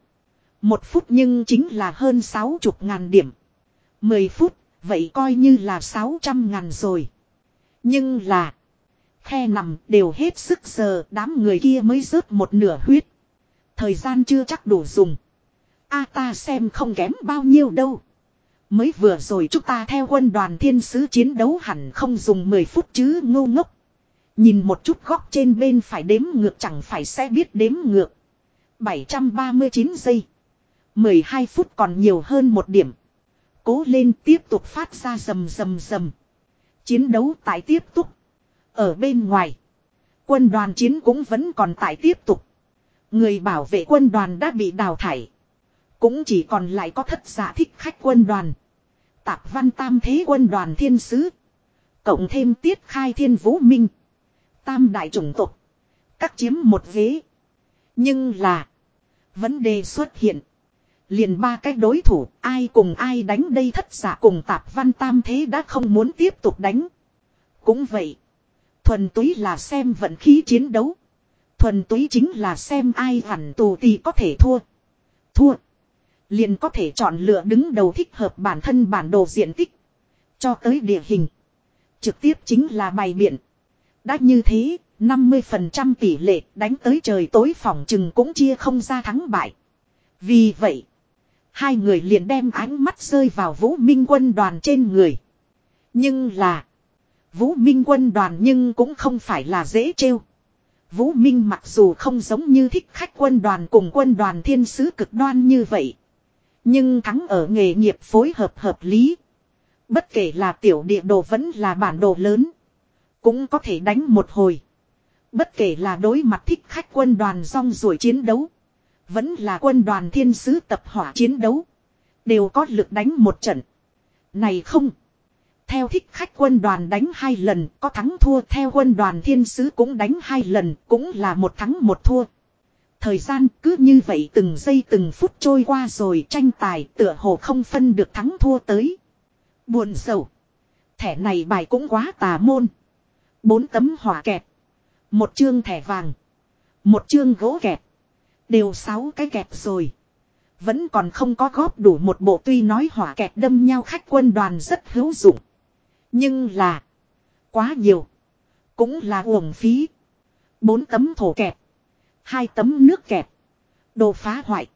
Một phút nhưng chính là hơn sáu chục ngàn điểm. Mười phút, vậy coi như là sáu trăm ngàn rồi. Nhưng là. Khe nằm đều hết sức giờ, đám người kia mới rớt một nửa huyết. Thời gian chưa chắc đủ dùng. A ta xem không kém bao nhiêu đâu. Mới vừa rồi chúng ta theo quân đoàn thiên sứ chiến đấu hẳn không dùng 10 phút chứ, ngu ngốc. Nhìn một chút góc trên bên phải đếm ngược chẳng phải sẽ biết đếm ngược. 739 giây. 12 phút còn nhiều hơn một điểm. Cố lên tiếp tục phát ra rầm rầm rầm. Chiến đấu tại tiếp tục. Ở bên ngoài. Quân đoàn chiến cũng vẫn còn tại tiếp tục. Người bảo vệ quân đoàn đã bị đào thải. Cũng chỉ còn lại có thất giả thích khách quân đoàn. Tạp văn tam thế quân đoàn thiên sứ. Cộng thêm tiết khai thiên vũ minh. Tam đại chủng tộc. Các chiếm một ghế. Nhưng là. Vấn đề xuất hiện. Liền ba cái đối thủ. Ai cùng ai đánh đây thất giả cùng tạp văn tam thế đã không muốn tiếp tục đánh. Cũng vậy. Thuần túy là xem vận khí chiến đấu. Thuần túy chính là xem ai hẳn tù thì có thể thua. Thua. Liền có thể chọn lựa đứng đầu thích hợp bản thân bản đồ diện tích. Cho tới địa hình. Trực tiếp chính là bài biện. Đã như thế, 50% tỷ lệ đánh tới trời tối phòng chừng cũng chia không ra thắng bại. Vì vậy, hai người liền đem ánh mắt rơi vào Vũ Minh quân đoàn trên người. Nhưng là, Vũ Minh quân đoàn nhưng cũng không phải là dễ trêu. Vũ Minh mặc dù không giống như thích khách quân đoàn cùng quân đoàn thiên sứ cực đoan như vậy. Nhưng thắng ở nghề nghiệp phối hợp hợp lý. Bất kể là tiểu địa đồ vẫn là bản đồ lớn. Cũng có thể đánh một hồi. Bất kể là đối mặt thích khách quân đoàn rong ruổi chiến đấu. Vẫn là quân đoàn thiên sứ tập hỏa chiến đấu. Đều có lực đánh một trận. Này không. Theo thích khách quân đoàn đánh hai lần, có thắng thua theo quân đoàn thiên sứ cũng đánh hai lần, cũng là một thắng một thua. Thời gian cứ như vậy từng giây từng phút trôi qua rồi tranh tài tựa hồ không phân được thắng thua tới. Buồn sầu. Thẻ này bài cũng quá tà môn. Bốn tấm hỏa kẹp. Một chương thẻ vàng. Một chương gỗ kẹp. Đều sáu cái kẹp rồi. Vẫn còn không có góp đủ một bộ tuy nói hỏa kẹp đâm nhau khách quân đoàn rất hữu dụng. Nhưng là. Quá nhiều. Cũng là uổng phí. Bốn tấm thổ kẹp. Hai tấm nước kẹp. Đồ phá hoại.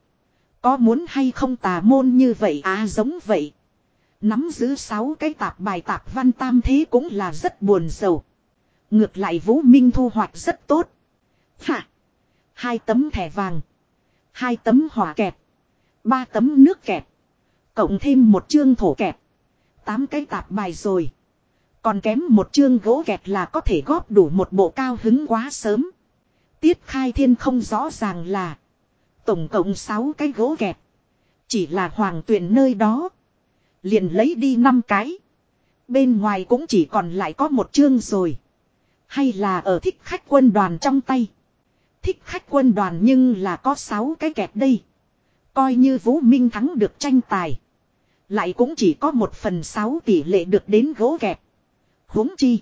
Có muốn hay không tà môn như vậy à giống vậy. Nắm giữ sáu cái tạp bài tạp văn tam thế cũng là rất buồn sầu. Ngược lại Vũ Minh thu hoạch rất tốt. Hạ. Hai tấm thẻ vàng. Hai tấm hỏa kẹp. Ba tấm nước kẹp. Cộng thêm một chương thổ kẹp. Tám cái tạp bài rồi. Còn kém một chương gỗ kẹp là có thể góp đủ một bộ cao hứng quá sớm. Tiết khai thiên không rõ ràng là. Tổng cộng 6 cái gỗ kẹp. Chỉ là hoàng tuyển nơi đó. Liền lấy đi 5 cái. Bên ngoài cũng chỉ còn lại có một chương rồi. Hay là ở thích khách quân đoàn trong tay. Thích khách quân đoàn nhưng là có 6 cái kẹt đây. Coi như Vũ Minh thắng được tranh tài. Lại cũng chỉ có một phần 6 tỷ lệ được đến gỗ kẹt huống chi.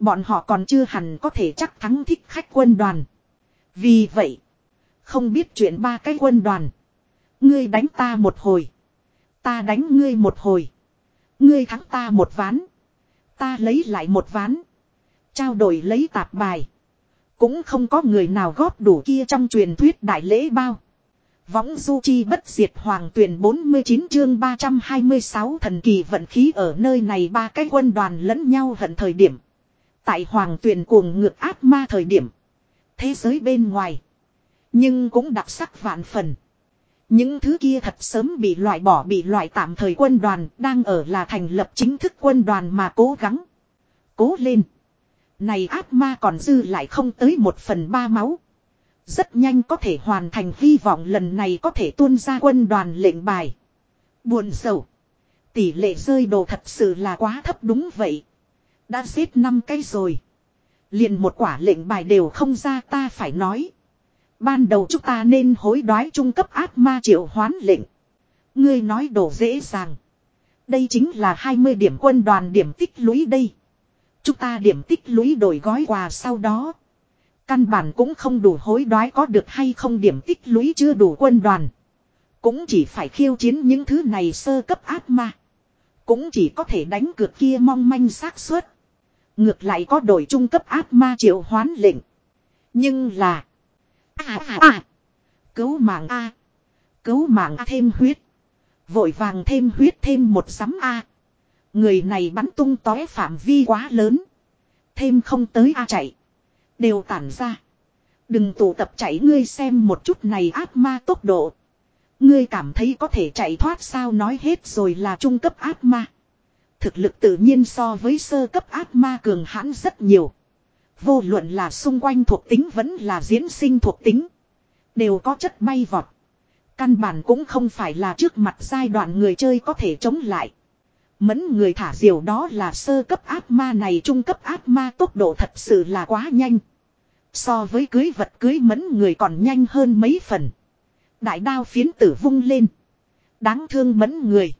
Bọn họ còn chưa hẳn có thể chắc thắng thích khách quân đoàn. Vì vậy. Không biết chuyện ba cái quân đoàn. Ngươi đánh ta một hồi. Ta đánh ngươi một hồi. Ngươi thắng ta một ván. Ta lấy lại một ván. Trao đổi lấy tạp bài. Cũng không có người nào góp đủ kia trong truyền thuyết đại lễ bao. Võng du chi bất diệt hoàng tuyển 49 chương 326 thần kỳ vận khí ở nơi này ba cái quân đoàn lẫn nhau hận thời điểm. Tại hoàng tuyển cuồng ngược ác ma thời điểm. Thế giới bên ngoài. Nhưng cũng đặc sắc vạn phần. Những thứ kia thật sớm bị loại bỏ bị loại tạm thời quân đoàn đang ở là thành lập chính thức quân đoàn mà cố gắng. Cố lên. Này ác ma còn dư lại không tới một phần ba máu. Rất nhanh có thể hoàn thành hy vọng lần này có thể tuôn ra quân đoàn lệnh bài. Buồn sầu. Tỷ lệ rơi đồ thật sự là quá thấp đúng vậy. Đã xếp 5 cây rồi. Liền một quả lệnh bài đều không ra ta phải nói. Ban đầu chúng ta nên hối đoái trung cấp ác ma triệu hoán lệnh. Ngươi nói đổ dễ dàng. Đây chính là 20 điểm quân đoàn điểm tích lũy đây. Chúng ta điểm tích lũy đổi gói quà sau đó. Căn bản cũng không đủ hối đoái có được hay không điểm tích lũy chưa đủ quân đoàn. Cũng chỉ phải khiêu chiến những thứ này sơ cấp ác ma. Cũng chỉ có thể đánh cược kia mong manh xác suất. Ngược lại có đổi trung cấp ác ma triệu hoán lệnh. Nhưng là. À à à. Cứu mạng A. Cứu mạng A thêm huyết. Vội vàng thêm huyết thêm một sắm A. Người này bắn tung tóe phạm vi quá lớn. Thêm không tới a chạy. Đều tản ra. Đừng tụ tập chạy ngươi xem một chút này ác ma tốc độ. Ngươi cảm thấy có thể chạy thoát sao nói hết rồi là trung cấp ác ma. Thực lực tự nhiên so với sơ cấp ác ma cường hãn rất nhiều. Vô luận là xung quanh thuộc tính vẫn là diễn sinh thuộc tính. Đều có chất bay vọt. Căn bản cũng không phải là trước mặt giai đoạn người chơi có thể chống lại. Mẫn người thả diều đó là sơ cấp ác ma này trung cấp ác ma tốc độ thật sự là quá nhanh. So với cưới vật cưới mẫn người còn nhanh hơn mấy phần. Đại đao phiến tử vung lên. Đáng thương mẫn người.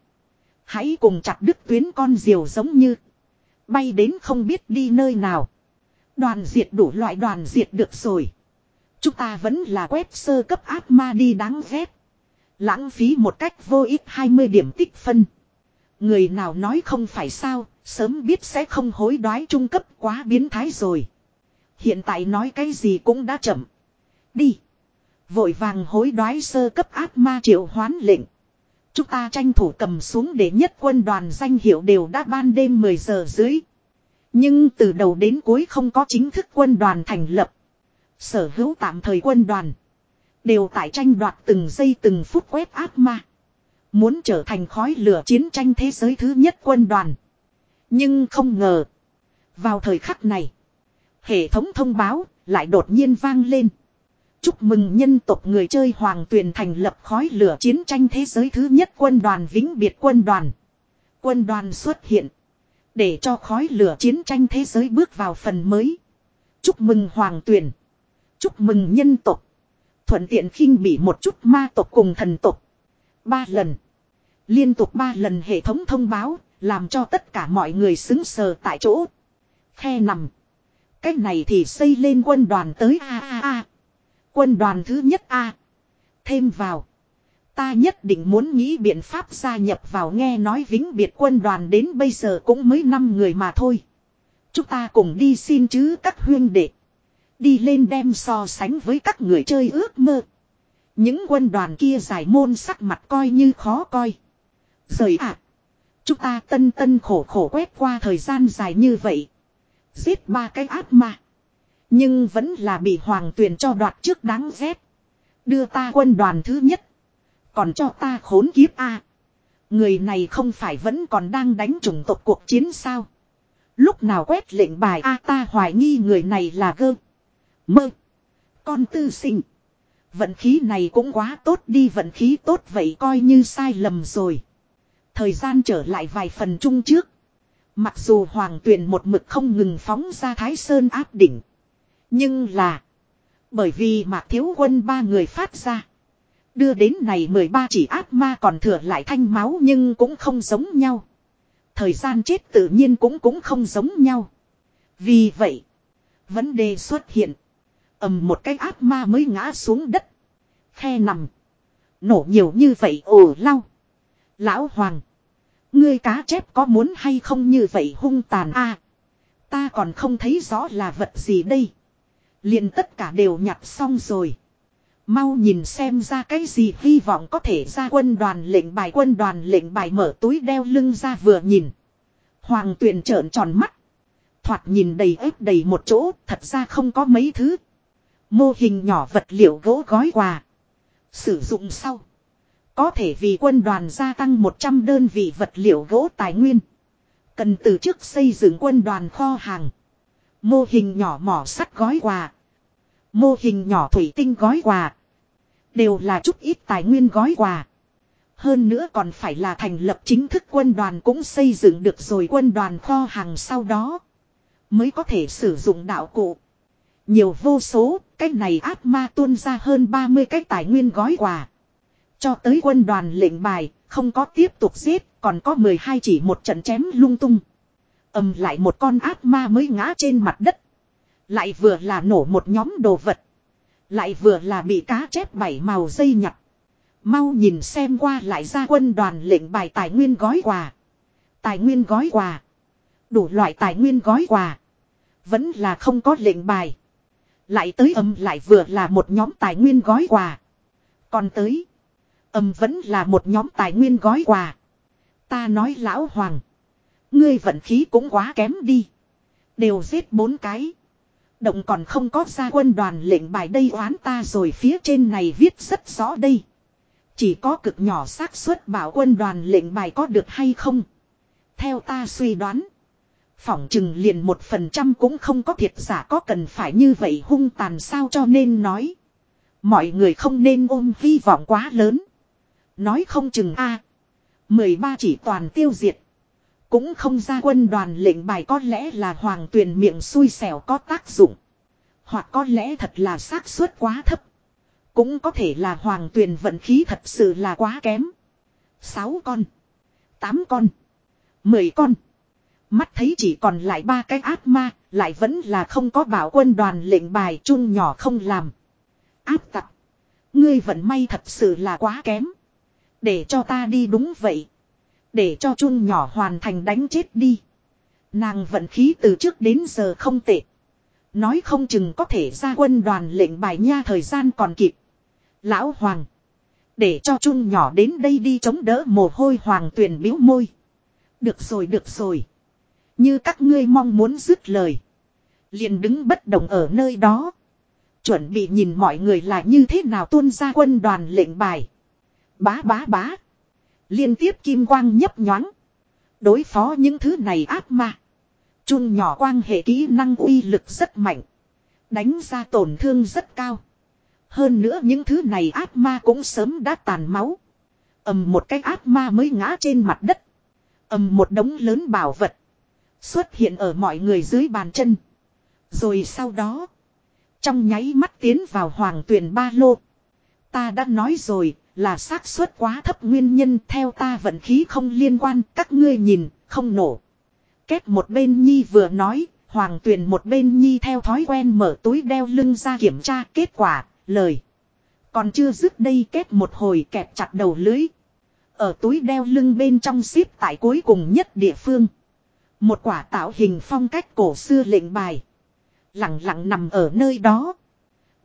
Hãy cùng chặt đứt tuyến con diều giống như. Bay đến không biết đi nơi nào. Đoàn diệt đủ loại đoàn diệt được rồi. Chúng ta vẫn là quét sơ cấp ác ma đi đáng ghét. Lãng phí một cách vô ích 20 điểm tích phân. Người nào nói không phải sao, sớm biết sẽ không hối đoái trung cấp quá biến thái rồi. Hiện tại nói cái gì cũng đã chậm. Đi. Vội vàng hối đoái sơ cấp ác ma triệu hoán lệnh. Chúng ta tranh thủ cầm xuống để nhất quân đoàn danh hiệu đều đã ban đêm 10 giờ dưới. Nhưng từ đầu đến cuối không có chính thức quân đoàn thành lập. Sở hữu tạm thời quân đoàn. Đều tại tranh đoạt từng giây từng phút quét ác ma. Muốn trở thành khói lửa chiến tranh thế giới thứ nhất quân đoàn. Nhưng không ngờ. Vào thời khắc này. Hệ thống thông báo lại đột nhiên vang lên. Chúc mừng nhân tộc người chơi Hoàng Tuyền thành lập khói lửa chiến tranh thế giới thứ nhất quân đoàn vĩnh biệt quân đoàn. Quân đoàn xuất hiện. Để cho khói lửa chiến tranh thế giới bước vào phần mới. Chúc mừng Hoàng Tuyền. Chúc mừng nhân tộc. Thuận tiện khinh bị một chút ma tộc cùng thần tộc. Ba lần. Liên tục ba lần hệ thống thông báo, làm cho tất cả mọi người xứng sờ tại chỗ. Khe nằm. Cách này thì xây lên quân đoàn tới a a a. Quân đoàn thứ nhất a. Thêm vào. Ta nhất định muốn nghĩ biện pháp gia nhập vào nghe nói vĩnh biệt quân đoàn đến bây giờ cũng mới 5 người mà thôi. Chúng ta cùng đi xin chứ các huyên đệ. Đi lên đem so sánh với các người chơi ước mơ. Những quân đoàn kia giải môn sắc mặt coi như khó coi. Rời ạ. À, chúng ta tân tân khổ khổ quét qua thời gian dài như vậy. Giết ba cái ác ma. Nhưng vẫn là bị hoàng tuyền cho đoạt trước đáng ghét. Đưa ta quân đoàn thứ nhất. Còn cho ta khốn kiếp a Người này không phải vẫn còn đang đánh chủng tộc cuộc chiến sao. Lúc nào quét lệnh bài a ta hoài nghi người này là gơ. Mơ. Con tư sinh. Vận khí này cũng quá tốt đi vận khí tốt vậy coi như sai lầm rồi. Thời gian trở lại vài phần chung trước. Mặc dù hoàng tuyền một mực không ngừng phóng ra thái sơn áp đỉnh. Nhưng là. Bởi vì mạc thiếu quân ba người phát ra. Đưa đến này 13 chỉ ác ma còn thừa lại thanh máu nhưng cũng không giống nhau. Thời gian chết tự nhiên cũng cũng không giống nhau. Vì vậy. Vấn đề xuất hiện ầm một cái ác ma mới ngã xuống đất. Khe nằm. Nổ nhiều như vậy ồ lau. Lão Hoàng. Ngươi cá chép có muốn hay không như vậy hung tàn a Ta còn không thấy rõ là vật gì đây. liền tất cả đều nhặt xong rồi. Mau nhìn xem ra cái gì hy vọng có thể ra quân đoàn lệnh bài, quân đoàn lệnh bài mở túi đeo lưng ra vừa nhìn. Hoàng tuyền trợn tròn mắt. Thoạt nhìn đầy ếp đầy một chỗ, thật ra không có mấy thứ Mô hình nhỏ vật liệu gỗ gói quà. Sử dụng sau. Có thể vì quân đoàn gia tăng 100 đơn vị vật liệu gỗ tài nguyên. Cần từ trước xây dựng quân đoàn kho hàng. Mô hình nhỏ mỏ sắt gói quà. Mô hình nhỏ thủy tinh gói quà. Đều là chút ít tài nguyên gói quà. Hơn nữa còn phải là thành lập chính thức quân đoàn cũng xây dựng được rồi quân đoàn kho hàng sau đó. Mới có thể sử dụng đạo cụ. Nhiều vô số, cái này ác ma tuôn ra hơn 30 cái tài nguyên gói quà. Cho tới quân đoàn lệnh bài, không có tiếp tục giết, còn có 12 chỉ một trận chém lung tung. ầm lại một con ác ma mới ngã trên mặt đất. Lại vừa là nổ một nhóm đồ vật. Lại vừa là bị cá chép bảy màu dây nhặt. Mau nhìn xem qua lại ra quân đoàn lệnh bài tài nguyên gói quà. Tài nguyên gói quà. Đủ loại tài nguyên gói quà. Vẫn là không có lệnh bài. Lại tới âm lại vừa là một nhóm tài nguyên gói quà. Còn tới. Âm vẫn là một nhóm tài nguyên gói quà. Ta nói lão hoàng. Ngươi vận khí cũng quá kém đi. Đều giết bốn cái. Động còn không có ra quân đoàn lệnh bài đây oán ta rồi phía trên này viết rất rõ đây. Chỉ có cực nhỏ xác suất bảo quân đoàn lệnh bài có được hay không. Theo ta suy đoán. Phỏng chừng liền một phần trăm cũng không có thiệt giả có cần phải như vậy hung tàn sao cho nên nói. Mọi người không nên ôm hy vọng quá lớn. Nói không chừng a mười ba chỉ toàn tiêu diệt. Cũng không ra quân đoàn lệnh bài có lẽ là hoàng tuyền miệng xui xẻo có tác dụng. Hoặc có lẽ thật là xác suất quá thấp. Cũng có thể là hoàng tuyền vận khí thật sự là quá kém. Sáu con. Tám con. Mười con. Mắt thấy chỉ còn lại ba cái ác ma, lại vẫn là không có bảo quân đoàn lệnh bài chung nhỏ không làm. Áp tặc. Ngươi vận may thật sự là quá kém. Để cho ta đi đúng vậy. Để cho chung nhỏ hoàn thành đánh chết đi. Nàng vận khí từ trước đến giờ không tệ. Nói không chừng có thể ra quân đoàn lệnh bài nha thời gian còn kịp. Lão Hoàng. Để cho chung nhỏ đến đây đi chống đỡ mồ hôi hoàng tuyển biếu môi. Được rồi được rồi. Như các ngươi mong muốn dứt lời. Liền đứng bất động ở nơi đó. Chuẩn bị nhìn mọi người là như thế nào tuôn ra quân đoàn lệnh bài. Bá bá bá. Liên tiếp kim quang nhấp nhoáng. Đối phó những thứ này ác ma. Chun nhỏ quang hệ kỹ năng uy lực rất mạnh. Đánh ra tổn thương rất cao. Hơn nữa những thứ này ác ma cũng sớm đã tàn máu. ầm một cái ác ma mới ngã trên mặt đất. ầm một đống lớn bảo vật. Xuất hiện ở mọi người dưới bàn chân. Rồi sau đó. Trong nháy mắt tiến vào hoàng tuyển ba lô. Ta đã nói rồi, là xác suất quá thấp nguyên nhân theo ta vận khí không liên quan, các ngươi nhìn, không nổ. Kết một bên nhi vừa nói, hoàng tuyền một bên nhi theo thói quen mở túi đeo lưng ra kiểm tra kết quả, lời. Còn chưa dứt đây kết một hồi kẹp chặt đầu lưới. Ở túi đeo lưng bên trong ship tại cuối cùng nhất địa phương. Một quả tạo hình phong cách cổ xưa lệnh bài. Lặng lặng nằm ở nơi đó.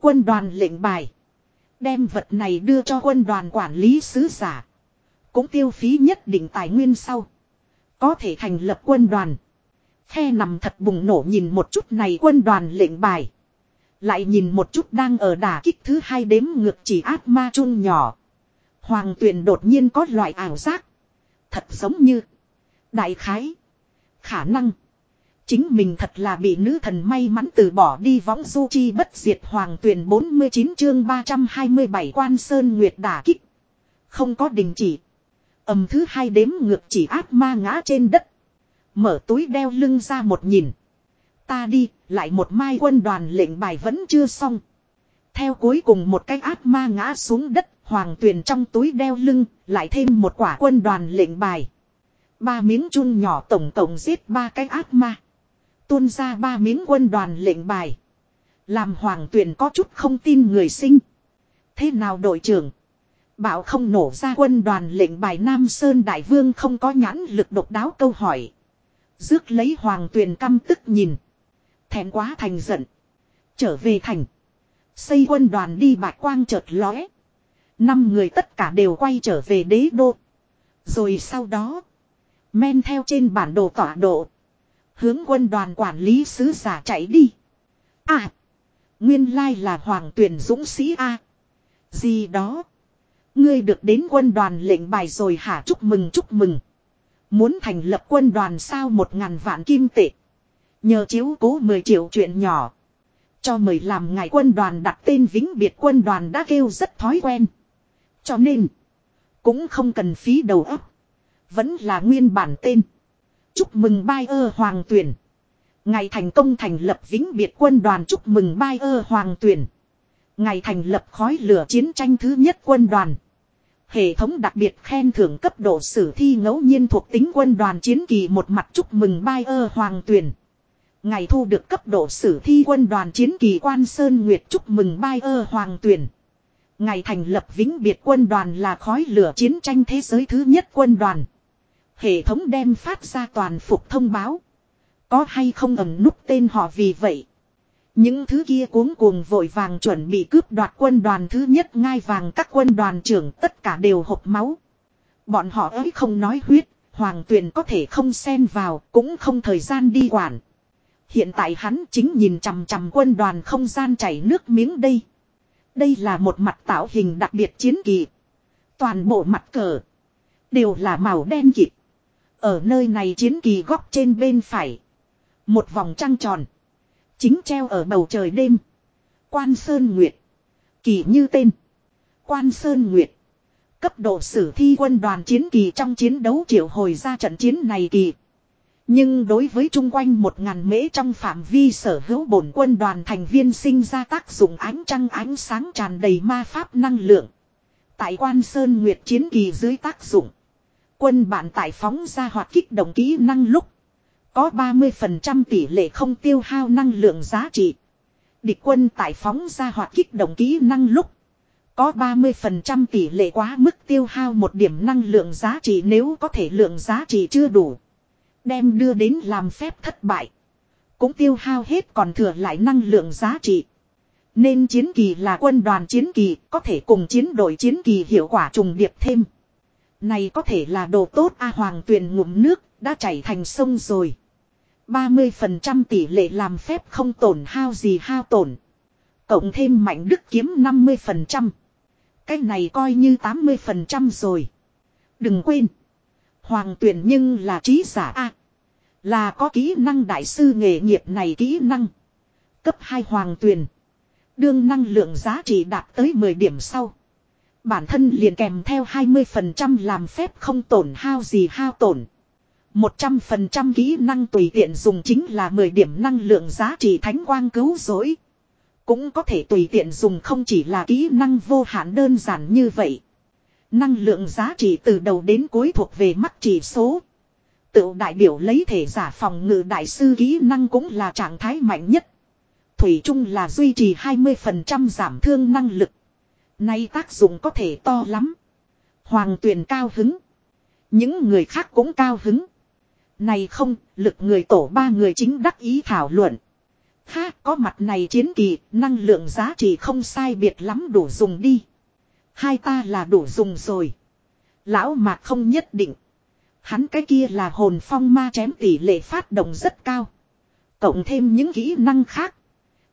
Quân đoàn lệnh bài. Đem vật này đưa cho quân đoàn quản lý sứ giả. Cũng tiêu phí nhất định tài nguyên sau. Có thể thành lập quân đoàn. The nằm thật bùng nổ nhìn một chút này quân đoàn lệnh bài. Lại nhìn một chút đang ở đà kích thứ hai đếm ngược chỉ ác ma chun nhỏ. Hoàng tuyền đột nhiên có loại ảo giác. Thật giống như. Đại khái. Khả năng. Chính mình thật là bị nữ thần may mắn từ bỏ đi võng du chi bất diệt hoàng tuyển 49 chương 327 quan sơn nguyệt đả kích. Không có đình chỉ. Ẩm thứ hai đếm ngược chỉ ác ma ngã trên đất. Mở túi đeo lưng ra một nhìn. Ta đi, lại một mai quân đoàn lệnh bài vẫn chưa xong. Theo cuối cùng một cái ác ma ngã xuống đất, hoàng tuyền trong túi đeo lưng, lại thêm một quả quân đoàn lệnh bài. Ba miếng chun nhỏ tổng tổng giết ba cái ác ma. Tuôn ra ba miếng quân đoàn lệnh bài. Làm hoàng tuyền có chút không tin người sinh. Thế nào đội trưởng? Bảo không nổ ra quân đoàn lệnh bài Nam Sơn Đại Vương không có nhãn lực độc đáo câu hỏi. Dước lấy hoàng tuyền căm tức nhìn. Thẹn quá thành giận. Trở về thành. Xây quân đoàn đi bạc quang chợt lóe. Năm người tất cả đều quay trở về đế đô. Rồi sau đó. Men theo trên bản đồ tọa độ. Hướng quân đoàn quản lý sứ giả chạy đi. À. Nguyên lai là hoàng tuyển dũng sĩ A. Gì đó. Ngươi được đến quân đoàn lệnh bài rồi hả chúc mừng chúc mừng. Muốn thành lập quân đoàn sao một ngàn vạn kim tệ. Nhờ chiếu cố 10 triệu chuyện nhỏ. Cho mời làm ngài quân đoàn đặt tên vĩnh biệt quân đoàn đã kêu rất thói quen. Cho nên. Cũng không cần phí đầu óc. Vẫn là nguyên bản tên. Chúc mừng bai ơ hoàng tuyển. Ngày thành công thành lập vĩnh biệt quân đoàn chúc mừng bai ơ hoàng tuyển. Ngày thành lập khói lửa chiến tranh thứ nhất quân đoàn. Hệ thống đặc biệt khen thưởng cấp độ sử thi ngẫu nhiên thuộc tính quân đoàn chiến kỳ một mặt chúc mừng bai ơ hoàng tuyển. Ngày thu được cấp độ sử thi quân đoàn chiến kỳ quan Sơn Nguyệt chúc mừng bai ơ hoàng tuyển. Ngày thành lập vĩnh biệt quân đoàn là khói lửa chiến tranh thế giới thứ nhất quân đoàn. Hệ thống đem phát ra toàn phục thông báo. Có hay không ẩn nút tên họ vì vậy. Những thứ kia cuống cuồng vội vàng chuẩn bị cướp đoạt quân đoàn thứ nhất ngai vàng các quân đoàn trưởng tất cả đều hộp máu. Bọn họ ấy không nói huyết, hoàng tuyền có thể không xen vào, cũng không thời gian đi quản. Hiện tại hắn chính nhìn chằm chằm quân đoàn không gian chảy nước miếng đây. Đây là một mặt tạo hình đặc biệt chiến kỳ. Toàn bộ mặt cờ. Đều là màu đen kịt. Ở nơi này chiến kỳ góc trên bên phải. Một vòng trăng tròn. Chính treo ở bầu trời đêm. Quan Sơn Nguyệt. Kỳ như tên. Quan Sơn Nguyệt. Cấp độ sử thi quân đoàn chiến kỳ trong chiến đấu triệu hồi ra trận chiến này kỳ. Nhưng đối với chung quanh một ngàn mễ trong phạm vi sở hữu bổn quân đoàn thành viên sinh ra tác dụng ánh trăng ánh sáng tràn đầy ma pháp năng lượng. Tại quan Sơn Nguyệt chiến kỳ dưới tác dụng. Quân bạn tại phóng ra hoạt kích động kỹ năng lúc. Có 30% tỷ lệ không tiêu hao năng lượng giá trị. Địch quân tại phóng ra hoạt kích động kỹ năng lúc. Có 30% tỷ lệ quá mức tiêu hao một điểm năng lượng giá trị nếu có thể lượng giá trị chưa đủ. Đem đưa đến làm phép thất bại. Cũng tiêu hao hết còn thừa lại năng lượng giá trị. Nên chiến kỳ là quân đoàn chiến kỳ, có thể cùng chiến đội chiến kỳ hiệu quả trùng điệp thêm. Này có thể là đồ tốt A Hoàng tuyền ngụm nước, đã chảy thành sông rồi. 30% tỷ lệ làm phép không tổn hao gì hao tổn. Cộng thêm mạnh đức kiếm 50%. Cái này coi như 80% rồi. Đừng quên. Hoàng tuyển nhưng là trí giả A. Là có kỹ năng đại sư nghề nghiệp này kỹ năng. Cấp 2 hoàng tuyển. Đương năng lượng giá trị đạt tới 10 điểm sau. Bản thân liền kèm theo 20% làm phép không tổn hao gì hao tổn. 100% kỹ năng tùy tiện dùng chính là 10 điểm năng lượng giá trị thánh quang cứu rỗi. Cũng có thể tùy tiện dùng không chỉ là kỹ năng vô hạn đơn giản như vậy. Năng lượng giá trị từ đầu đến cuối thuộc về mắt chỉ số. Tự đại biểu lấy thể giả phòng ngự đại sư kỹ năng cũng là trạng thái mạnh nhất. Thủy chung là duy trì 20% giảm thương năng lực. Nay tác dụng có thể to lắm. Hoàng tuyền cao hứng. Những người khác cũng cao hứng. Này không, lực người tổ ba người chính đắc ý thảo luận. Ha, có mặt này chiến kỳ, năng lượng giá trị không sai biệt lắm đủ dùng đi. Hai ta là đủ dùng rồi. Lão mạc không nhất định. Hắn cái kia là hồn phong ma chém tỷ lệ phát động rất cao. Cộng thêm những kỹ năng khác.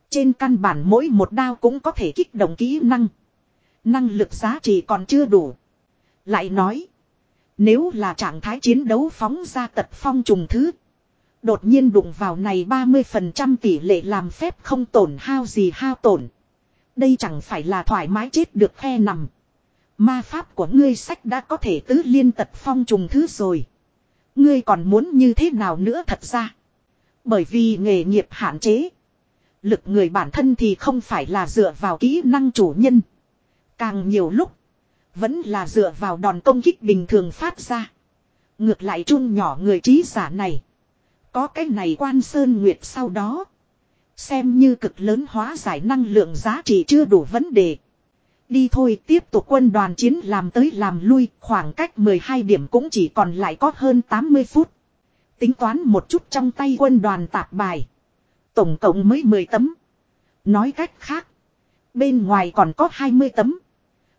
Trên căn bản mỗi một đao cũng có thể kích động kỹ năng. Năng lực giá trị còn chưa đủ. Lại nói. Nếu là trạng thái chiến đấu phóng ra tật phong trùng thứ. Đột nhiên đụng vào này 30% tỷ lệ làm phép không tổn hao gì hao tổn. Đây chẳng phải là thoải mái chết được khe nằm. Ma pháp của ngươi sách đã có thể tứ liên tật phong trùng thứ rồi. Ngươi còn muốn như thế nào nữa thật ra. Bởi vì nghề nghiệp hạn chế. Lực người bản thân thì không phải là dựa vào kỹ năng chủ nhân. Càng nhiều lúc. Vẫn là dựa vào đòn công kích bình thường phát ra. Ngược lại trung nhỏ người trí giả này. Có cái này quan sơn nguyệt sau đó. Xem như cực lớn hóa giải năng lượng giá trị chưa đủ vấn đề. Đi thôi, tiếp tục quân đoàn chiến làm tới làm lui, khoảng cách 12 điểm cũng chỉ còn lại có hơn 80 phút. Tính toán một chút trong tay quân đoàn tạp bài. Tổng cộng mới 10 tấm. Nói cách khác. Bên ngoài còn có 20 tấm.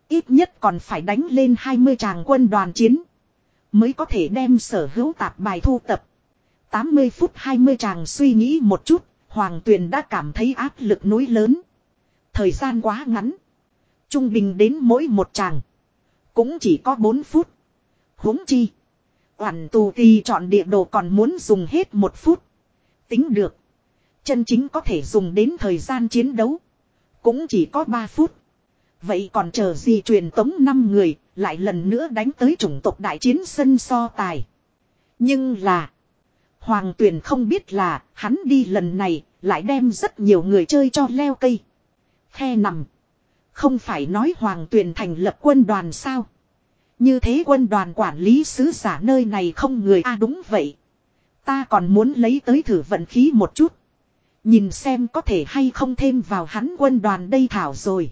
Ít nhất còn phải đánh lên 20 tràng quân đoàn chiến. Mới có thể đem sở hữu tạp bài thu tập. 80 phút 20 tràng suy nghĩ một chút. Hoàng Tuyền đã cảm thấy áp lực núi lớn. Thời gian quá ngắn. Trung bình đến mỗi một tràng. Cũng chỉ có 4 phút. huống chi. Quản tù thì chọn địa đồ còn muốn dùng hết một phút. Tính được. Chân chính có thể dùng đến thời gian chiến đấu. Cũng chỉ có 3 phút. Vậy còn chờ gì truyền tống năm người, lại lần nữa đánh tới chủng tộc đại chiến sân so tài. Nhưng là. Hoàng tuyền không biết là, hắn đi lần này, lại đem rất nhiều người chơi cho leo cây. Khe nằm. Không phải nói Hoàng tuyền thành lập quân đoàn sao. Như thế quân đoàn quản lý sứ giả nơi này không người a à, đúng vậy. Ta còn muốn lấy tới thử vận khí một chút. Nhìn xem có thể hay không thêm vào hắn quân đoàn đây thảo rồi.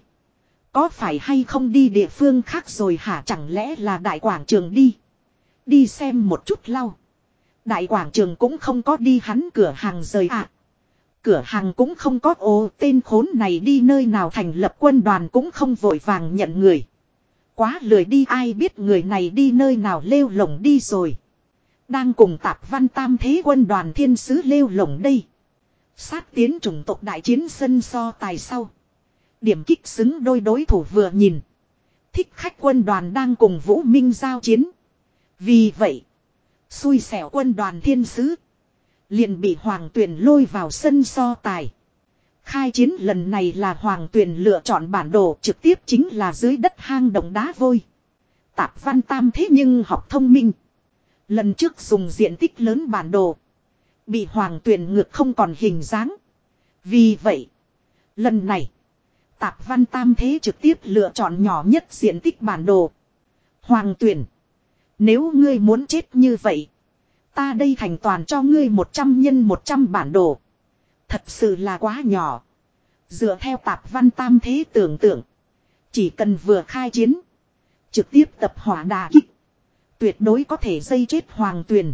Có phải hay không đi địa phương khác rồi hả chẳng lẽ là đại quảng trường đi. Đi xem một chút lau. Đại quảng trường cũng không có đi, hắn cửa hàng rời ạ. À. Cửa hàng cũng không có ô tên khốn này đi nơi nào thành lập quân đoàn cũng không vội vàng nhận người. Quá lười đi, ai biết người này đi nơi nào lêu lồng đi rồi. Đang cùng tạp văn tam thế quân đoàn thiên sứ lêu lồng đây. Sát tiến chủng tộc đại chiến sân so tài sau. Điểm kích xứng đôi đối thủ vừa nhìn. Thích khách quân đoàn đang cùng Vũ Minh giao chiến. Vì vậy. Xui xẻo quân đoàn thiên sứ. Liền bị Hoàng Tuyền lôi vào sân so tài. Khai chiến lần này là Hoàng Tuyền lựa chọn bản đồ trực tiếp chính là dưới đất hang động đá vôi. Tạp văn tam thế nhưng học thông minh. Lần trước dùng diện tích lớn bản đồ. Bị Hoàng Tuyền ngược không còn hình dáng. Vì vậy. Lần này. Tạp văn tam thế trực tiếp lựa chọn nhỏ nhất diện tích bản đồ. Hoàng Tuyền. Nếu ngươi muốn chết như vậy. Ta đây thành toàn cho ngươi 100 nhân 100 bản đồ. Thật sự là quá nhỏ. Dựa theo tạp văn tam thế tưởng tượng. Chỉ cần vừa khai chiến. Trực tiếp tập hỏa đà kích. Tuyệt đối có thể dây chết hoàng tuyền.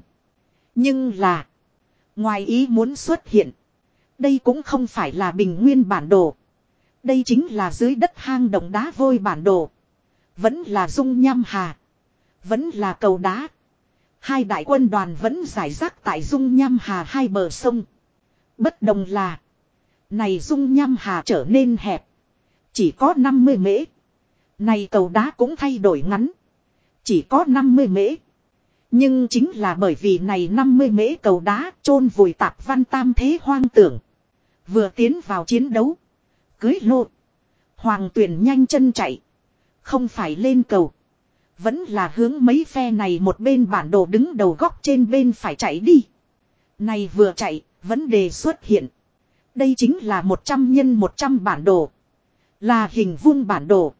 Nhưng là. Ngoài ý muốn xuất hiện. Đây cũng không phải là bình nguyên bản đồ. Đây chính là dưới đất hang động đá vôi bản đồ. Vẫn là dung nham hà. Vẫn là cầu đá. Hai đại quân đoàn vẫn giải rác tại dung nham hà hai bờ sông. Bất đồng là. Này dung nham hà trở nên hẹp. Chỉ có 50 mễ. Này cầu đá cũng thay đổi ngắn. Chỉ có 50 mễ. Nhưng chính là bởi vì này 50 mễ cầu đá chôn vùi tạp văn tam thế hoang tưởng. Vừa tiến vào chiến đấu. Cưới lô. Hoàng tuyển nhanh chân chạy. Không phải lên cầu. Vẫn là hướng mấy phe này một bên bản đồ đứng đầu góc trên bên phải chạy đi. Này vừa chạy, vấn đề xuất hiện. Đây chính là 100 nhân 100 bản đồ. Là hình vuông bản đồ.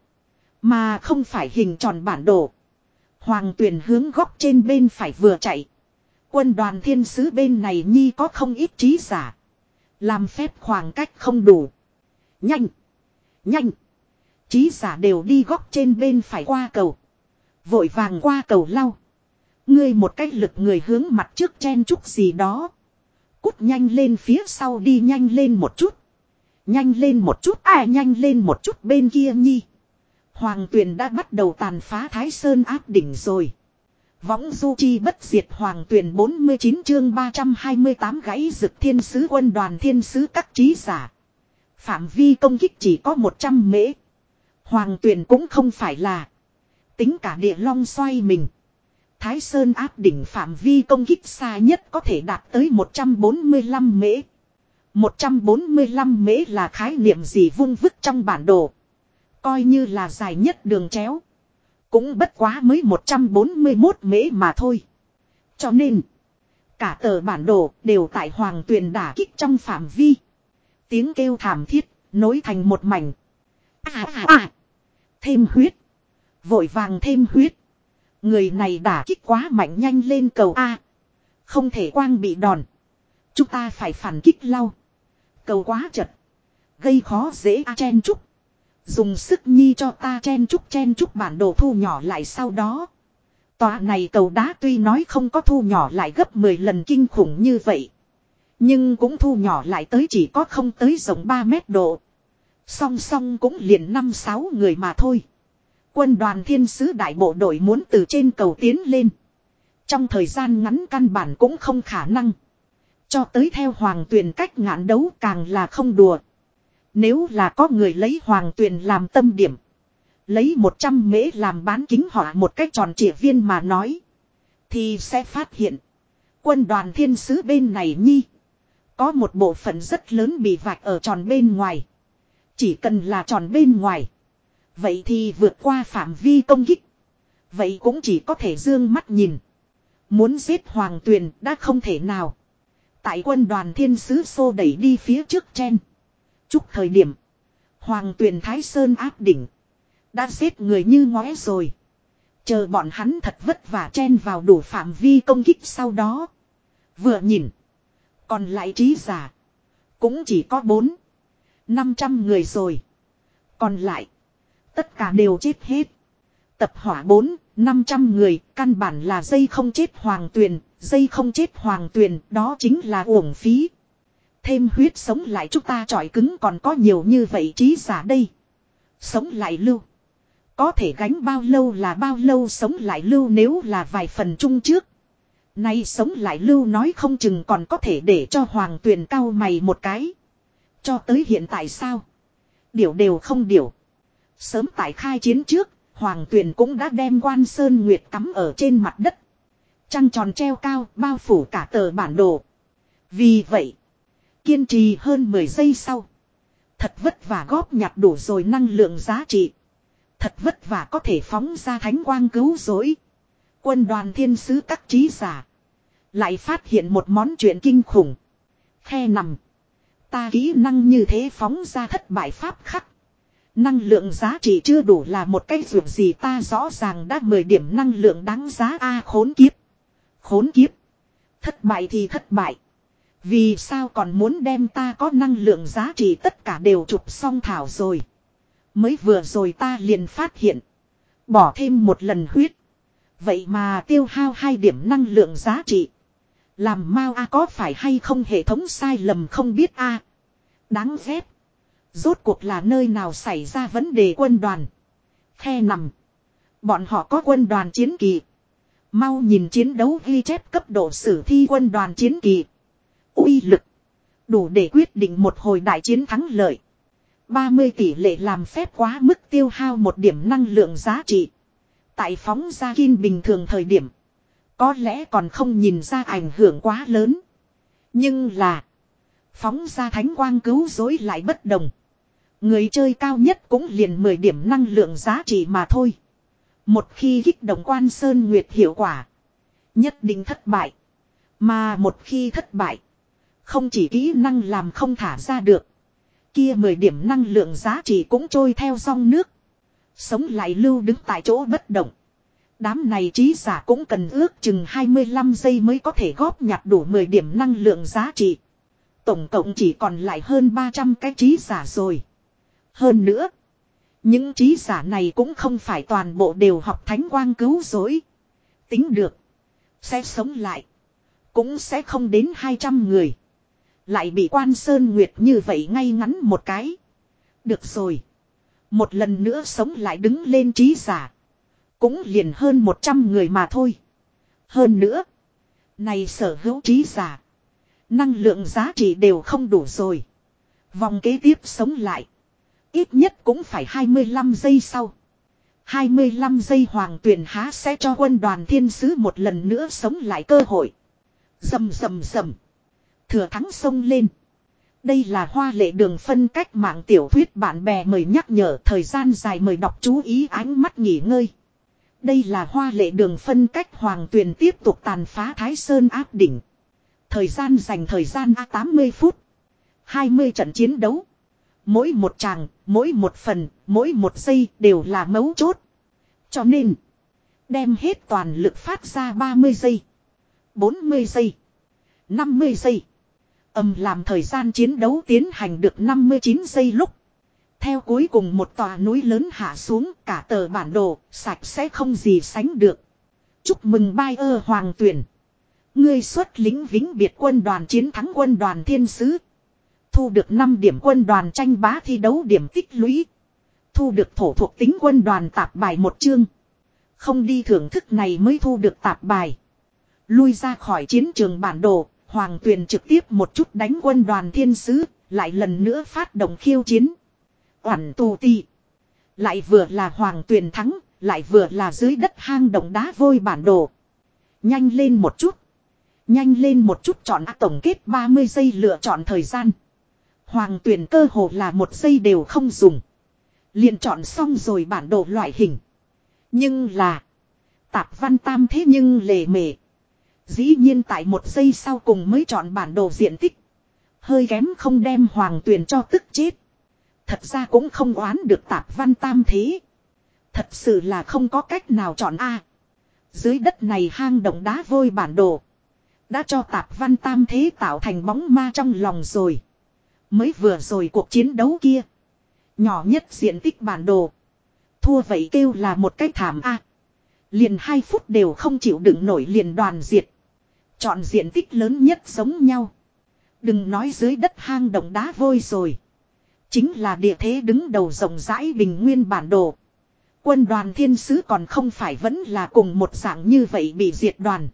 Mà không phải hình tròn bản đồ. Hoàng tuyển hướng góc trên bên phải vừa chạy. Quân đoàn thiên sứ bên này nhi có không ít trí giả. Làm phép khoảng cách không đủ. Nhanh. Nhanh. Trí giả đều đi góc trên bên phải qua cầu. Vội vàng qua cầu lau. Ngươi một cách lực người hướng mặt trước chen chút gì đó. Cút nhanh lên phía sau đi nhanh lên một chút. Nhanh lên một chút à nhanh lên một chút bên kia nhi. Hoàng tuyền đã bắt đầu tàn phá Thái Sơn áp đỉnh rồi. Võng du chi bất diệt hoàng tuyển 49 chương 328 gãy rực thiên sứ quân đoàn thiên sứ các trí giả. Phạm vi công kích chỉ có 100 mễ. Hoàng tuyển cũng không phải là. Tính cả địa long xoay mình. Thái Sơn áp đỉnh phạm vi công kích xa nhất có thể đạt tới 145 mễ. 145 mễ là khái niệm gì vung vức trong bản đồ. Coi như là dài nhất đường chéo. Cũng bất quá mới 141 mễ mà thôi. Cho nên, cả tờ bản đồ đều tại hoàng tuyền đả kích trong phạm vi. Tiếng kêu thảm thiết, nối thành một mảnh. À à à, thêm huyết. Vội vàng thêm huyết. Người này đả kích quá mạnh nhanh lên cầu A. Không thể quang bị đòn. Chúng ta phải phản kích lau. Cầu quá chật. Gây khó dễ A chen chúc Dùng sức nhi cho ta chen chúc chen chúc bản đồ thu nhỏ lại sau đó. Tòa này cầu đá tuy nói không có thu nhỏ lại gấp 10 lần kinh khủng như vậy. Nhưng cũng thu nhỏ lại tới chỉ có không tới rộng 3 mét độ. Song song cũng liền 5-6 người mà thôi. Quân đoàn thiên sứ đại bộ đội muốn từ trên cầu tiến lên. Trong thời gian ngắn căn bản cũng không khả năng. Cho tới theo hoàng tuyền cách ngạn đấu càng là không đùa. Nếu là có người lấy hoàng tuyền làm tâm điểm. Lấy 100 mễ làm bán kính họa một cách tròn trịa viên mà nói. Thì sẽ phát hiện. Quân đoàn thiên sứ bên này nhi. Có một bộ phận rất lớn bị vạch ở tròn bên ngoài. Chỉ cần là tròn bên ngoài. Vậy thì vượt qua phạm vi công kích. Vậy cũng chỉ có thể dương mắt nhìn. Muốn giết hoàng tuyền đã không thể nào. Tại quân đoàn thiên sứ xô đẩy đi phía trước chen. Chúc thời điểm. Hoàng tuyền Thái Sơn áp đỉnh. Đã giết người như ngóe rồi. Chờ bọn hắn thật vất vả chen vào đủ phạm vi công kích sau đó. Vừa nhìn. Còn lại trí giả. Cũng chỉ có bốn. năm trăm người rồi. Còn lại. Tất cả đều chết hết. Tập hỏa 4, 500 người, căn bản là dây không chết hoàng tuyền, dây không chết hoàng tuyền, đó chính là uổng phí. Thêm huyết sống lại chúng ta trọi cứng còn có nhiều như vậy trí giả đây. Sống lại lưu. Có thể gánh bao lâu là bao lâu sống lại lưu nếu là vài phần chung trước. Nay sống lại lưu nói không chừng còn có thể để cho hoàng tuyền cao mày một cái. Cho tới hiện tại sao? Điều đều không điều. Sớm tại khai chiến trước, hoàng tuyền cũng đã đem quan sơn nguyệt cắm ở trên mặt đất. Trăng tròn treo cao bao phủ cả tờ bản đồ. Vì vậy, kiên trì hơn 10 giây sau. Thật vất vả góp nhặt đủ rồi năng lượng giá trị. Thật vất vả có thể phóng ra thánh quang cứu rỗi. Quân đoàn thiên sứ các trí giả. Lại phát hiện một món chuyện kinh khủng. Khe nằm. Ta kỹ năng như thế phóng ra thất bại pháp khắc. Năng lượng giá trị chưa đủ là một cái dụng gì ta rõ ràng đã 10 điểm năng lượng đáng giá A khốn kiếp. Khốn kiếp. Thất bại thì thất bại. Vì sao còn muốn đem ta có năng lượng giá trị tất cả đều chụp xong thảo rồi. Mới vừa rồi ta liền phát hiện. Bỏ thêm một lần huyết. Vậy mà tiêu hao hai điểm năng lượng giá trị. Làm mau a có phải hay không hệ thống sai lầm không biết a Đáng ghét. Rốt cuộc là nơi nào xảy ra vấn đề quân đoàn. Khe nằm. Bọn họ có quân đoàn chiến kỳ. Mau nhìn chiến đấu ghi chép cấp độ sử thi quân đoàn chiến kỳ. uy lực. Đủ để quyết định một hồi đại chiến thắng lợi. 30 tỷ lệ làm phép quá mức tiêu hao một điểm năng lượng giá trị. Tại phóng ra kim bình thường thời điểm. Có lẽ còn không nhìn ra ảnh hưởng quá lớn. Nhưng là. Phóng ra thánh quang cứu dối lại bất đồng. Người chơi cao nhất cũng liền 10 điểm năng lượng giá trị mà thôi. Một khi kích động quan sơn nguyệt hiệu quả. Nhất định thất bại. Mà một khi thất bại. Không chỉ kỹ năng làm không thả ra được. Kia 10 điểm năng lượng giá trị cũng trôi theo dòng nước. Sống lại lưu đứng tại chỗ bất động. Đám này trí giả cũng cần ước chừng 25 giây mới có thể góp nhặt đủ 10 điểm năng lượng giá trị. Tổng cộng chỉ còn lại hơn 300 cái trí giả rồi. Hơn nữa. Những trí giả này cũng không phải toàn bộ đều học thánh quang cứu rỗi. Tính được. Sẽ sống lại. Cũng sẽ không đến 200 người. Lại bị quan sơn nguyệt như vậy ngay ngắn một cái. Được rồi. Một lần nữa sống lại đứng lên trí giả. Cũng liền hơn 100 người mà thôi. Hơn nữa. Này sở hữu trí giả. Năng lượng giá trị đều không đủ rồi. Vòng kế tiếp sống lại. Ít nhất cũng phải 25 giây sau. 25 giây hoàng tuyển há sẽ cho quân đoàn thiên sứ một lần nữa sống lại cơ hội. Dầm dầm dầm. Thừa thắng sông lên. Đây là hoa lệ đường phân cách mạng tiểu thuyết bạn bè mời nhắc nhở thời gian dài mời đọc chú ý ánh mắt nghỉ ngơi. Đây là hoa lệ đường phân cách hoàng tuyền tiếp tục tàn phá Thái Sơn áp đỉnh. Thời gian dành thời gian A80 phút. 20 trận chiến đấu. Mỗi một tràng, mỗi một phần, mỗi một giây đều là mấu chốt. Cho nên, đem hết toàn lực phát ra 30 giây, 40 giây, 50 giây. Âm làm thời gian chiến đấu tiến hành được 59 giây lúc. Theo cuối cùng một tòa núi lớn hạ xuống cả tờ bản đồ, sạch sẽ không gì sánh được. Chúc mừng bai ơ hoàng tuyển. Ngươi xuất lính vĩnh biệt quân đoàn chiến thắng quân đoàn thiên sứ. Thu được 5 điểm quân đoàn tranh bá thi đấu điểm tích lũy. Thu được thổ thuộc tính quân đoàn tạp bài một chương. Không đi thưởng thức này mới thu được tạp bài. Lui ra khỏi chiến trường bản đồ, Hoàng Tuyền trực tiếp một chút đánh quân đoàn thiên sứ, lại lần nữa phát động khiêu chiến. Oản tù ti. Lại vừa là Hoàng Tuyền thắng, lại vừa là dưới đất hang động đá vôi bản đồ. Nhanh lên một chút. Nhanh lên một chút chọn tổng kết 30 giây lựa chọn thời gian. Hoàng Tuyền cơ hồ là một giây đều không dùng. liền chọn xong rồi bản đồ loại hình. Nhưng là. Tạp văn tam thế nhưng lề mề. Dĩ nhiên tại một giây sau cùng mới chọn bản đồ diện tích. Hơi kém không đem hoàng tuyền cho tức chết. Thật ra cũng không oán được tạp văn tam thế. Thật sự là không có cách nào chọn A. Dưới đất này hang động đá vôi bản đồ. Đã cho tạp văn tam thế tạo thành bóng ma trong lòng rồi. Mới vừa rồi cuộc chiến đấu kia. Nhỏ nhất diện tích bản đồ. Thua vậy kêu là một cái thảm A. Liền hai phút đều không chịu đựng nổi liền đoàn diệt. Chọn diện tích lớn nhất giống nhau. Đừng nói dưới đất hang động đá vôi rồi. Chính là địa thế đứng đầu rộng rãi bình nguyên bản đồ. Quân đoàn thiên sứ còn không phải vẫn là cùng một dạng như vậy bị diệt đoàn.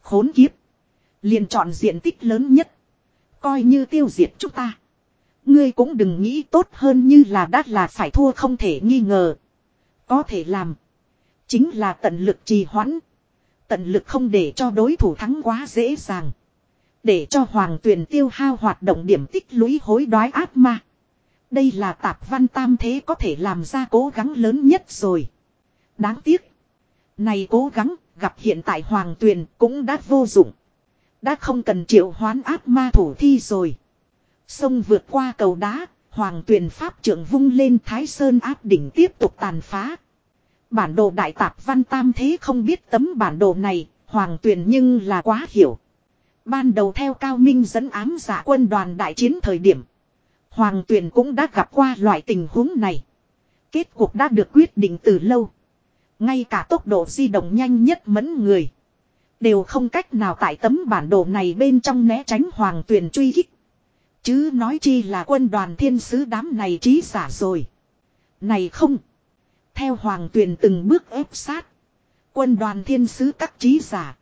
Khốn kiếp. Liền chọn diện tích lớn nhất. Coi như tiêu diệt chúng ta. Ngươi cũng đừng nghĩ tốt hơn như là đã là phải thua không thể nghi ngờ. Có thể làm. Chính là tận lực trì hoãn. Tận lực không để cho đối thủ thắng quá dễ dàng. Để cho hoàng tuyền tiêu hao hoạt động điểm tích lũy hối đoái ác ma. Đây là tạp văn tam thế có thể làm ra cố gắng lớn nhất rồi. Đáng tiếc. Này cố gắng gặp hiện tại hoàng tuyền cũng đã vô dụng. Đã không cần triệu hoán ác ma thủ thi rồi. Sông vượt qua cầu đá, hoàng tuyền pháp trưởng vung lên thái sơn áp đỉnh tiếp tục tàn phá. Bản đồ đại tạp văn tam thế không biết tấm bản đồ này, hoàng tuyền nhưng là quá hiểu. Ban đầu theo cao minh dẫn ám giả quân đoàn đại chiến thời điểm. Hoàng tuyền cũng đã gặp qua loại tình huống này. Kết cục đã được quyết định từ lâu. Ngay cả tốc độ di động nhanh nhất mẫn người. Đều không cách nào tại tấm bản đồ này bên trong né tránh hoàng tuyền truy kích. Chứ nói chi là quân đoàn thiên sứ đám này trí giả rồi. Này không. Theo hoàng tuyền từng bước ép sát. Quân đoàn thiên sứ các trí giả.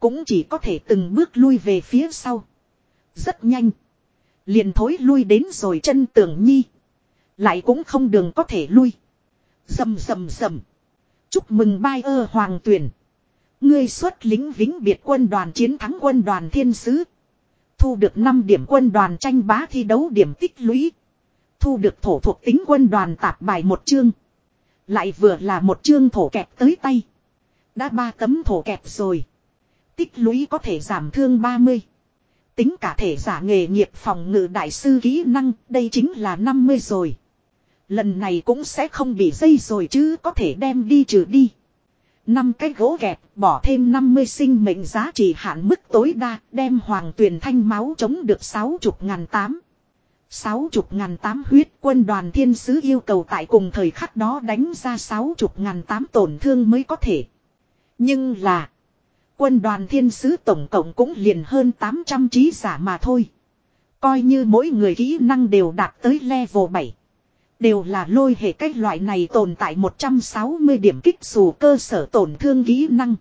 Cũng chỉ có thể từng bước lui về phía sau. Rất nhanh. Liền thối lui đến rồi chân tường nhi. Lại cũng không đường có thể lui. Dầm dầm dầm. Chúc mừng bai ơ hoàng tuyển. Ngươi xuất lính vĩnh biệt quân đoàn chiến thắng quân đoàn thiên sứ. Thu được 5 điểm quân đoàn tranh bá thi đấu điểm tích lũy. Thu được thổ thuộc tính quân đoàn tạp bài một chương. Lại vừa là một chương thổ kẹp tới tay. Đã ba tấm thổ kẹp rồi. Tích lũy có thể giảm thương 30. Tính cả thể giả nghề nghiệp phòng ngự đại sư kỹ năng, đây chính là 50 rồi. Lần này cũng sẽ không bị dây rồi chứ có thể đem đi trừ đi. năm cái gỗ kẹp bỏ thêm 50 sinh mệnh giá trị hạn mức tối đa đem hoàng tuyền thanh máu chống được 60 ngàn tám. 60 ngàn tám huyết quân đoàn thiên sứ yêu cầu tại cùng thời khắc đó đánh ra 60 ngàn tám tổn thương mới có thể. Nhưng là, quân đoàn thiên sứ tổng cộng cũng liền hơn 800 trí giả mà thôi. Coi như mỗi người kỹ năng đều đạt tới level 7. Đều là lôi hệ cách loại này tồn tại 160 điểm kích dù cơ sở tổn thương kỹ năng.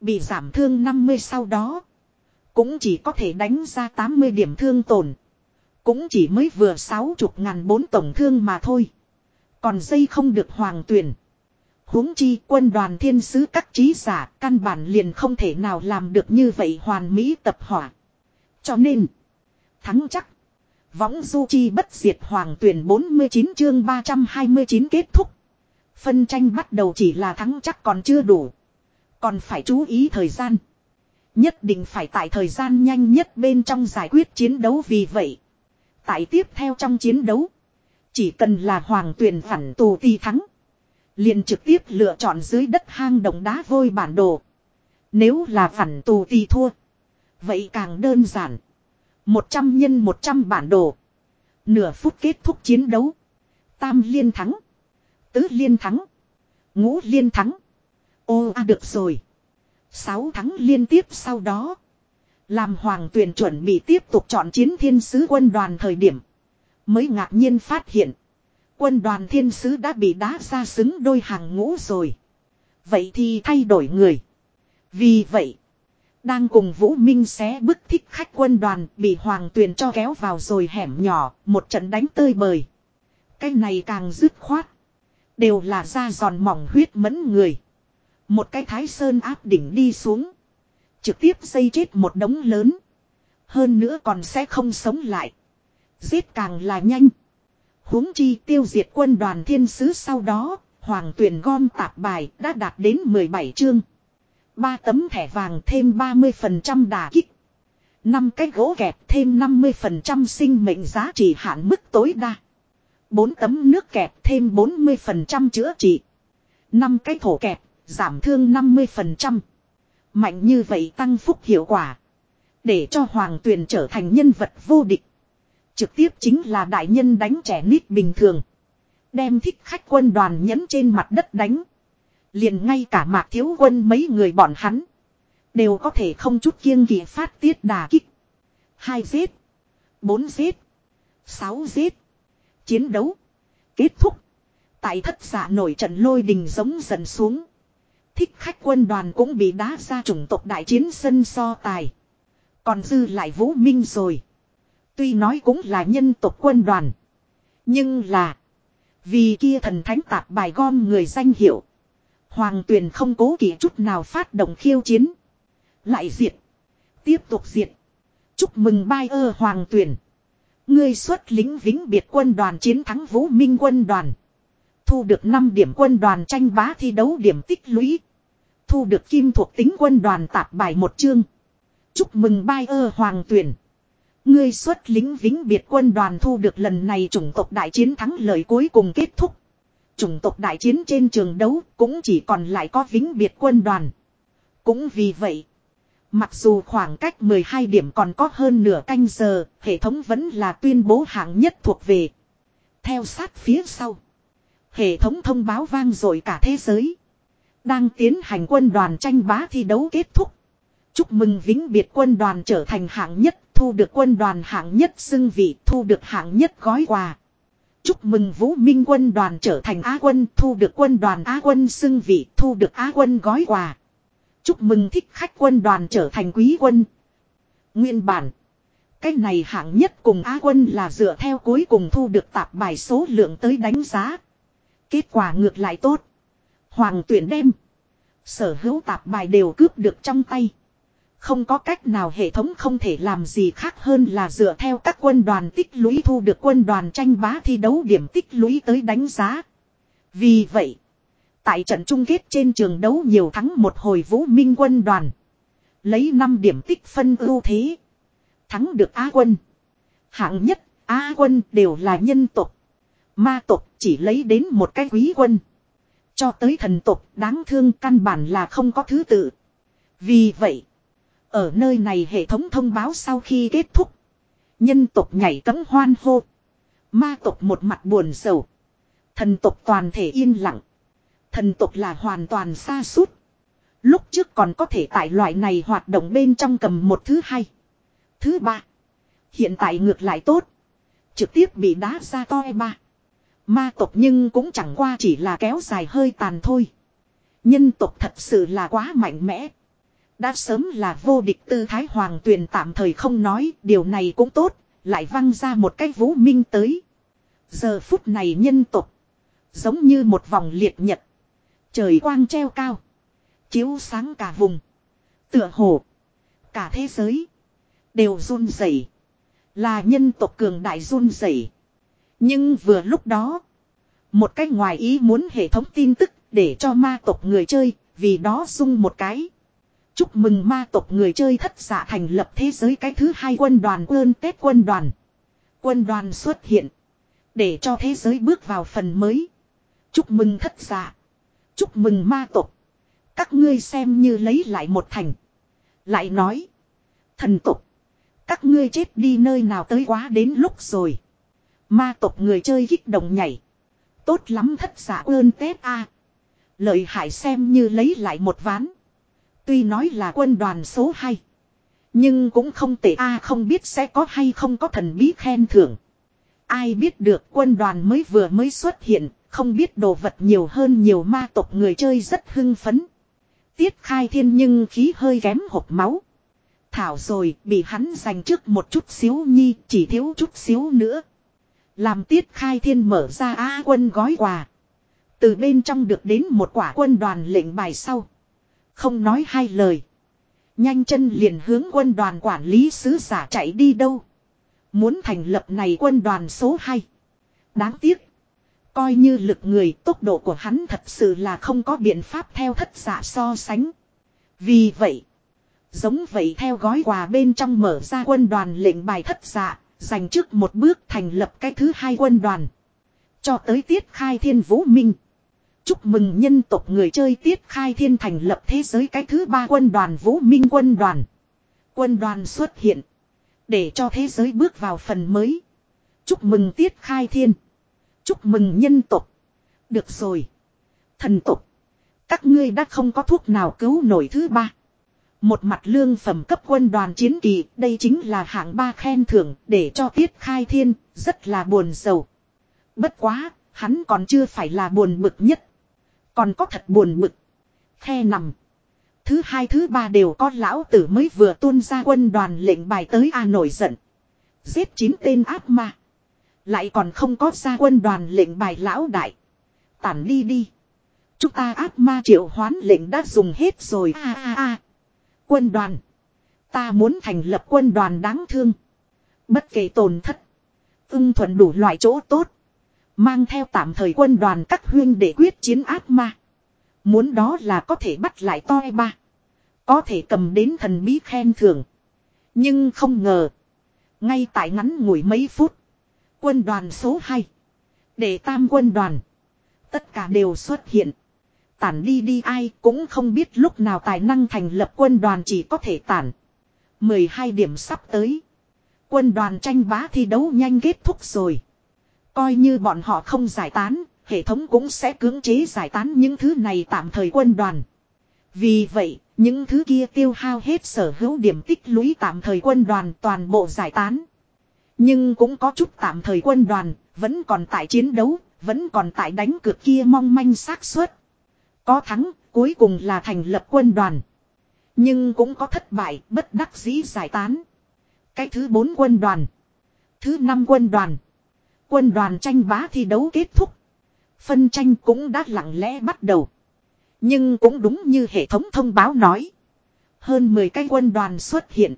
Bị giảm thương 50 sau đó. Cũng chỉ có thể đánh ra 80 điểm thương tổn. Cũng chỉ mới vừa 60 ngàn bốn tổng thương mà thôi. Còn dây không được hoàng tuyển huống chi quân đoàn thiên sứ các trí giả căn bản liền không thể nào làm được như vậy hoàn mỹ tập hỏa. Cho nên, thắng chắc. Võng du chi bất diệt hoàng tuyển 49 chương 329 kết thúc. Phân tranh bắt đầu chỉ là thắng chắc còn chưa đủ. Còn phải chú ý thời gian. Nhất định phải tại thời gian nhanh nhất bên trong giải quyết chiến đấu vì vậy. Tại tiếp theo trong chiến đấu. Chỉ cần là hoàng tuyển phản tù ti thắng. Liền trực tiếp lựa chọn dưới đất hang động đá vôi bản đồ. Nếu là phản tù ti thua. Vậy càng đơn giản. 100 nhân 100 bản đồ. Nửa phút kết thúc chiến đấu. Tam liên thắng. Tứ liên thắng. Ngũ liên thắng. Ô à được rồi. Sáu thắng liên tiếp sau đó. Làm hoàng tuyển chuẩn bị tiếp tục chọn chiến thiên sứ quân đoàn thời điểm. Mới ngạc nhiên phát hiện. Quân đoàn thiên sứ đã bị đá ra xứng đôi hàng ngũ rồi. Vậy thì thay đổi người. Vì vậy. Đang cùng Vũ Minh xé bức thích khách quân đoàn bị hoàng tuyền cho kéo vào rồi hẻm nhỏ. Một trận đánh tơi bời. Cái này càng dứt khoát. Đều là da giòn mỏng huyết mẫn người. Một cái thái sơn áp đỉnh đi xuống. Trực tiếp xây chết một đống lớn. Hơn nữa còn sẽ không sống lại. Giết càng là nhanh huống chi tiêu diệt quân đoàn thiên sứ sau đó, hoàng tuyển gom tạp bài đã đạt đến 17 chương. ba tấm thẻ vàng thêm 30% đà kích. năm cái gỗ kẹp thêm 50% sinh mệnh giá trị hạn mức tối đa. bốn tấm nước kẹp thêm 40% chữa trị. năm cái thổ kẹp, giảm thương 50%. Mạnh như vậy tăng phúc hiệu quả. Để cho hoàng tuyền trở thành nhân vật vô địch. Trực tiếp chính là đại nhân đánh trẻ nít bình thường. Đem thích khách quân đoàn nhấn trên mặt đất đánh. Liền ngay cả mạc thiếu quân mấy người bọn hắn. Đều có thể không chút kiêng kỵ phát tiết đà kích. Hai giết. Bốn giết. Sáu giết. Chiến đấu. Kết thúc. Tại thất giả nổi trận lôi đình giống dần xuống. Thích khách quân đoàn cũng bị đá ra chủng tộc đại chiến sân so tài. Còn dư lại vũ minh rồi. Tuy nói cũng là nhân tộc quân đoàn. Nhưng là. Vì kia thần thánh tạp bài gom người danh hiệu. Hoàng tuyền không cố kỵ chút nào phát động khiêu chiến. Lại diệt. Tiếp tục diệt. Chúc mừng bai ơ hoàng tuyền. Ngươi xuất lính vĩnh biệt quân đoàn chiến thắng vũ minh quân đoàn. Thu được 5 điểm quân đoàn tranh bá thi đấu điểm tích lũy. Thu được kim thuộc tính quân đoàn tạp bài một chương. Chúc mừng bai ơ hoàng tuyển. Ngươi xuất lính vĩnh biệt quân đoàn thu được lần này chủng tộc đại chiến thắng lợi cuối cùng kết thúc. Chủng tộc đại chiến trên trường đấu cũng chỉ còn lại có vĩnh biệt quân đoàn. Cũng vì vậy, mặc dù khoảng cách 12 điểm còn có hơn nửa canh giờ, hệ thống vẫn là tuyên bố hạng nhất thuộc về. Theo sát phía sau, hệ thống thông báo vang dội cả thế giới. Đang tiến hành quân đoàn tranh bá thi đấu kết thúc. Chúc mừng vĩnh biệt quân đoàn trở thành hạng nhất, thu được quân đoàn hạng nhất xưng vị, thu được hạng nhất gói quà. Chúc mừng Vũ Minh quân đoàn trở thành Á quân, thu được quân đoàn Á quân xưng vị, thu được Á quân gói quà. Chúc mừng thích khách quân đoàn trở thành quý quân. Nguyên bản. Cái này hạng nhất cùng Á quân là dựa theo cuối cùng thu được tạp bài số lượng tới đánh giá. Kết quả ngược lại tốt. Hoàng tuyển đem. Sở hữu tạp bài đều cướp được trong tay. Không có cách nào hệ thống không thể làm gì khác hơn là dựa theo các quân đoàn tích lũy thu được quân đoàn tranh bá thi đấu điểm tích lũy tới đánh giá. Vì vậy, tại trận chung kết trên trường đấu nhiều thắng một hồi vũ minh quân đoàn. Lấy 5 điểm tích phân ưu thế. Thắng được Á quân. Hạng nhất, Á quân đều là nhân tộc. Ma tộc chỉ lấy đến một cái quý quân. Cho tới thần tộc đáng thương căn bản là không có thứ tự. Vì vậy, ở nơi này hệ thống thông báo sau khi kết thúc. Nhân tộc nhảy cấm hoan hô. Ma tộc một mặt buồn sầu. Thần tộc toàn thể yên lặng. Thần tộc là hoàn toàn xa suốt. Lúc trước còn có thể tại loại này hoạt động bên trong cầm một thứ hai. Thứ ba. Hiện tại ngược lại tốt. Trực tiếp bị đá ra toi ba. Ma tộc nhưng cũng chẳng qua chỉ là kéo dài hơi tàn thôi. Nhân tộc thật sự là quá mạnh mẽ. Đã sớm là vô địch tư thái hoàng tuyền tạm thời không nói, điều này cũng tốt, lại văng ra một cái vũ minh tới. Giờ phút này nhân tộc Giống như một vòng liệt nhật. Trời quang treo cao. Chiếu sáng cả vùng. Tựa hồ. Cả thế giới. Đều run rẩy Là nhân tộc cường đại run rẩy nhưng vừa lúc đó. Một cái ngoài ý muốn hệ thống tin tức để cho ma tộc người chơi. Vì đó sung một cái. Chúc mừng ma tộc người chơi thất giả thành lập thế giới cái thứ hai quân đoàn quân Tết quân đoàn. Quân đoàn xuất hiện. Để cho thế giới bước vào phần mới. Chúc mừng thất giả. Chúc mừng ma tộc. Các ngươi xem như lấy lại một thành. Lại nói. Thần tộc. Các ngươi chết đi nơi nào tới quá đến lúc rồi. Ma tộc người chơi kích động nhảy. Tốt lắm thất giả ơn Tết a Lợi hại xem như lấy lại một ván. Tuy nói là quân đoàn số 2. Nhưng cũng không tệ a không biết sẽ có hay không có thần bí khen thưởng. Ai biết được quân đoàn mới vừa mới xuất hiện, không biết đồ vật nhiều hơn nhiều ma tộc người chơi rất hưng phấn. Tiết khai thiên nhưng khí hơi kém hộp máu. Thảo rồi bị hắn giành trước một chút xíu nhi, chỉ thiếu chút xíu nữa. Làm tiết khai thiên mở ra á quân gói quà. Từ bên trong được đến một quả quân đoàn lệnh bài sau. Không nói hai lời. Nhanh chân liền hướng quân đoàn quản lý sứ giả chạy đi đâu. Muốn thành lập này quân đoàn số 2. Đáng tiếc. Coi như lực người, tốc độ của hắn thật sự là không có biện pháp theo thất giả so sánh. Vì vậy. Giống vậy theo gói quà bên trong mở ra quân đoàn lệnh bài thất giả. Dành trước một bước thành lập cái thứ hai quân đoàn. Cho tới tiết khai thiên vũ minh. Chúc mừng nhân tộc người chơi tiết khai thiên thành lập thế giới cái thứ ba quân đoàn vũ minh quân đoàn. Quân đoàn xuất hiện. Để cho thế giới bước vào phần mới. Chúc mừng tiết khai thiên. Chúc mừng nhân tộc. Được rồi. Thần tộc. Các ngươi đã không có thuốc nào cứu nổi thứ ba. Một mặt lương phẩm cấp quân đoàn chiến kỳ, đây chính là hạng ba khen thưởng để cho tiết khai thiên, rất là buồn sầu. Bất quá, hắn còn chưa phải là buồn bực nhất. Còn có thật buồn bực. Khe nằm. Thứ hai thứ ba đều có lão tử mới vừa tuôn ra quân đoàn lệnh bài tới A nổi giận. Giết chín tên ác ma. Lại còn không có ra quân đoàn lệnh bài lão đại. Tản đi đi. Chúng ta ác ma triệu hoán lệnh đã dùng hết rồi a a a. Quân đoàn. Ta muốn thành lập quân đoàn đáng thương. Bất kể tổn thất. Ưng thuận đủ loại chỗ tốt. Mang theo tạm thời quân đoàn các huyên để quyết chiến ác ma. Muốn đó là có thể bắt lại toi ba. Có thể cầm đến thần bí khen thưởng. Nhưng không ngờ. Ngay tại ngắn ngủi mấy phút. Quân đoàn số 2. Để tam quân đoàn. Tất cả đều xuất hiện. Tản đi đi ai cũng không biết lúc nào tài năng thành lập quân đoàn chỉ có thể tản. 12 điểm sắp tới. Quân đoàn tranh bá thi đấu nhanh kết thúc rồi. Coi như bọn họ không giải tán, hệ thống cũng sẽ cưỡng chế giải tán những thứ này tạm thời quân đoàn. Vì vậy, những thứ kia tiêu hao hết sở hữu điểm tích lũy tạm thời quân đoàn toàn bộ giải tán. Nhưng cũng có chút tạm thời quân đoàn, vẫn còn tại chiến đấu, vẫn còn tại đánh cược kia mong manh xác suất. Có thắng, cuối cùng là thành lập quân đoàn. Nhưng cũng có thất bại, bất đắc dĩ giải tán. Cái thứ bốn quân đoàn. Thứ năm quân đoàn. Quân đoàn tranh bá thi đấu kết thúc. Phân tranh cũng đã lặng lẽ bắt đầu. Nhưng cũng đúng như hệ thống thông báo nói. Hơn 10 cái quân đoàn xuất hiện.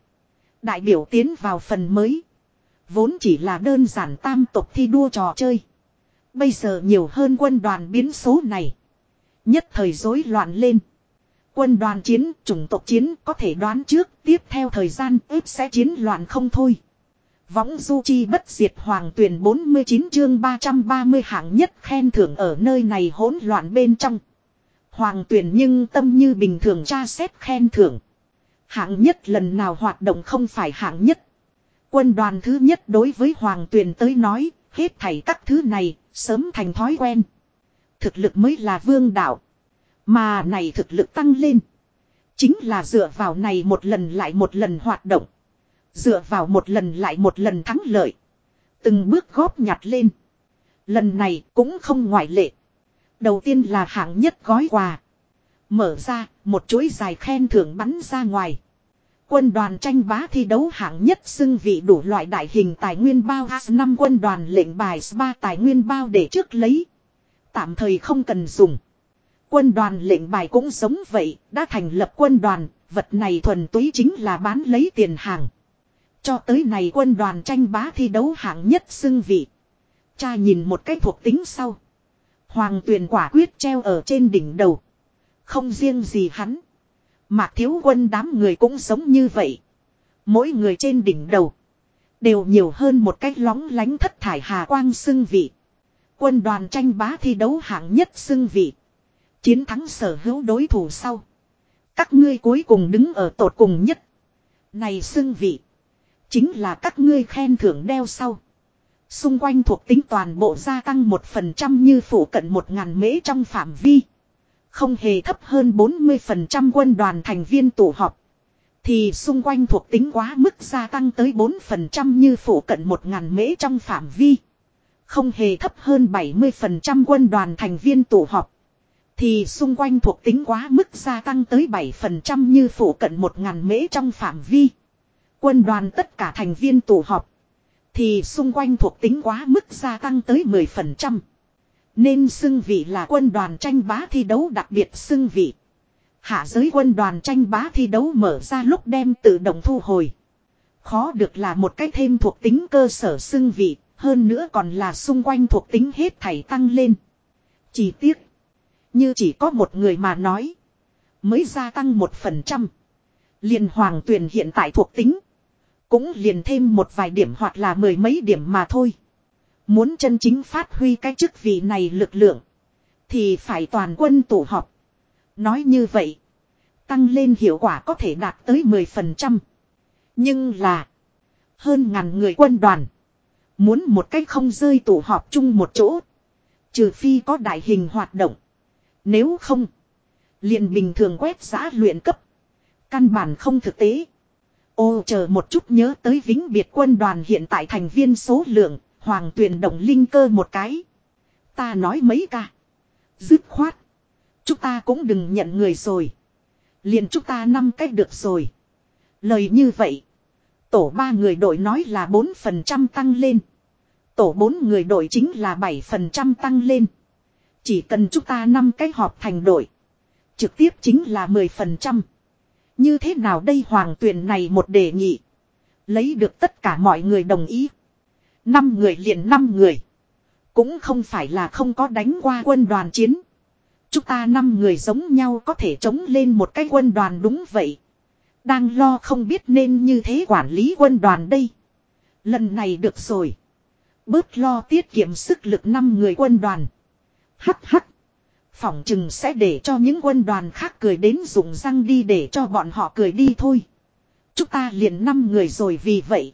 Đại biểu tiến vào phần mới. Vốn chỉ là đơn giản tam tộc thi đua trò chơi. Bây giờ nhiều hơn quân đoàn biến số này. Nhất thời rối loạn lên. Quân đoàn chiến, chủng tộc chiến có thể đoán trước, tiếp theo thời gian ếp sẽ chiến loạn không thôi. Võng du chi bất diệt hoàng tuyển 49 chương 330 hạng nhất khen thưởng ở nơi này hỗn loạn bên trong. Hoàng tuyển nhưng tâm như bình thường tra xét khen thưởng. Hạng nhất lần nào hoạt động không phải hạng nhất. Quân đoàn thứ nhất đối với hoàng tuyển tới nói, hết thảy các thứ này, sớm thành thói quen. Thực lực mới là vương đạo. Mà này thực lực tăng lên. Chính là dựa vào này một lần lại một lần hoạt động. Dựa vào một lần lại một lần thắng lợi. Từng bước góp nhặt lên. Lần này cũng không ngoại lệ. Đầu tiên là hạng nhất gói quà. Mở ra, một chuỗi dài khen thưởng bắn ra ngoài. Quân đoàn tranh bá thi đấu hạng nhất xưng vị đủ loại đại hình tài nguyên bao năm quân đoàn lệnh bài ba tài nguyên bao để trước lấy. Tạm thời không cần dùng. Quân đoàn lệnh bài cũng giống vậy, đã thành lập quân đoàn, vật này thuần túy chính là bán lấy tiền hàng. Cho tới này quân đoàn tranh bá thi đấu hạng nhất xưng vị. Cha nhìn một cái thuộc tính sau. Hoàng tuyền quả quyết treo ở trên đỉnh đầu. Không riêng gì hắn. Mạc thiếu quân đám người cũng giống như vậy. Mỗi người trên đỉnh đầu. Đều nhiều hơn một cái lóng lánh thất thải hà quang xưng vị. Quân đoàn tranh bá thi đấu hạng nhất xưng vị. Chiến thắng sở hữu đối thủ sau. Các ngươi cuối cùng đứng ở tột cùng nhất. Này xưng vị. Chính là các ngươi khen thưởng đeo sau. Xung quanh thuộc tính toàn bộ gia tăng một phần trăm như phủ cận một ngàn mễ trong phạm vi. Không hề thấp hơn 40% quân đoàn thành viên tụ họp. Thì xung quanh thuộc tính quá mức gia tăng tới 4% như phủ cận một ngàn mễ trong phạm vi. Không hề thấp hơn 70% quân đoàn thành viên tụ họp. Thì xung quanh thuộc tính quá mức gia tăng tới 7% như phủ cận một ngàn mễ trong phạm vi. Quân đoàn tất cả thành viên tụ họp. Thì xung quanh thuộc tính quá mức gia tăng tới 10%. Nên xưng vị là quân đoàn tranh bá thi đấu đặc biệt xưng vị. Hạ giới quân đoàn tranh bá thi đấu mở ra lúc đem tự động thu hồi. Khó được là một cách thêm thuộc tính cơ sở xưng vị, hơn nữa còn là xung quanh thuộc tính hết thảy tăng lên. Chỉ tiếc, như chỉ có một người mà nói, mới gia tăng một phần trăm. Liền hoàng tuyển hiện tại thuộc tính, cũng liền thêm một vài điểm hoặc là mười mấy điểm mà thôi. Muốn chân chính phát huy cái chức vị này lực lượng. Thì phải toàn quân tụ họp. Nói như vậy. Tăng lên hiệu quả có thể đạt tới 10%. Nhưng là. Hơn ngàn người quân đoàn. Muốn một cách không rơi tụ họp chung một chỗ. Trừ phi có đại hình hoạt động. Nếu không. liền bình thường quét giã luyện cấp. Căn bản không thực tế. Ô, chờ một chút nhớ tới vĩnh biệt quân đoàn hiện tại thành viên số lượng, Hoàng tuyển động linh cơ một cái. Ta nói mấy ca. Dứt khoát. Chúng ta cũng đừng nhận người rồi. Liền chúng ta năm cách được rồi. Lời như vậy. Tổ ba người đội nói là 4% tăng lên. Tổ bốn người đội chính là 7% tăng lên. Chỉ cần chúng ta năm cái họp thành đội. Trực tiếp chính là 10%. Như thế nào đây hoàng tuyển này một đề nghị. Lấy được tất cả mọi người đồng ý. Năm người liền năm người. Cũng không phải là không có đánh qua quân đoàn chiến. Chúng ta năm người giống nhau có thể chống lên một cái quân đoàn đúng vậy. Đang lo không biết nên như thế quản lý quân đoàn đây. Lần này được rồi. Bớt lo tiết kiệm sức lực năm người quân đoàn. Hắc hắc. Phỏng chừng sẽ để cho những quân đoàn khác cười đến dùng răng đi để cho bọn họ cười đi thôi. Chúng ta liền năm người rồi vì vậy.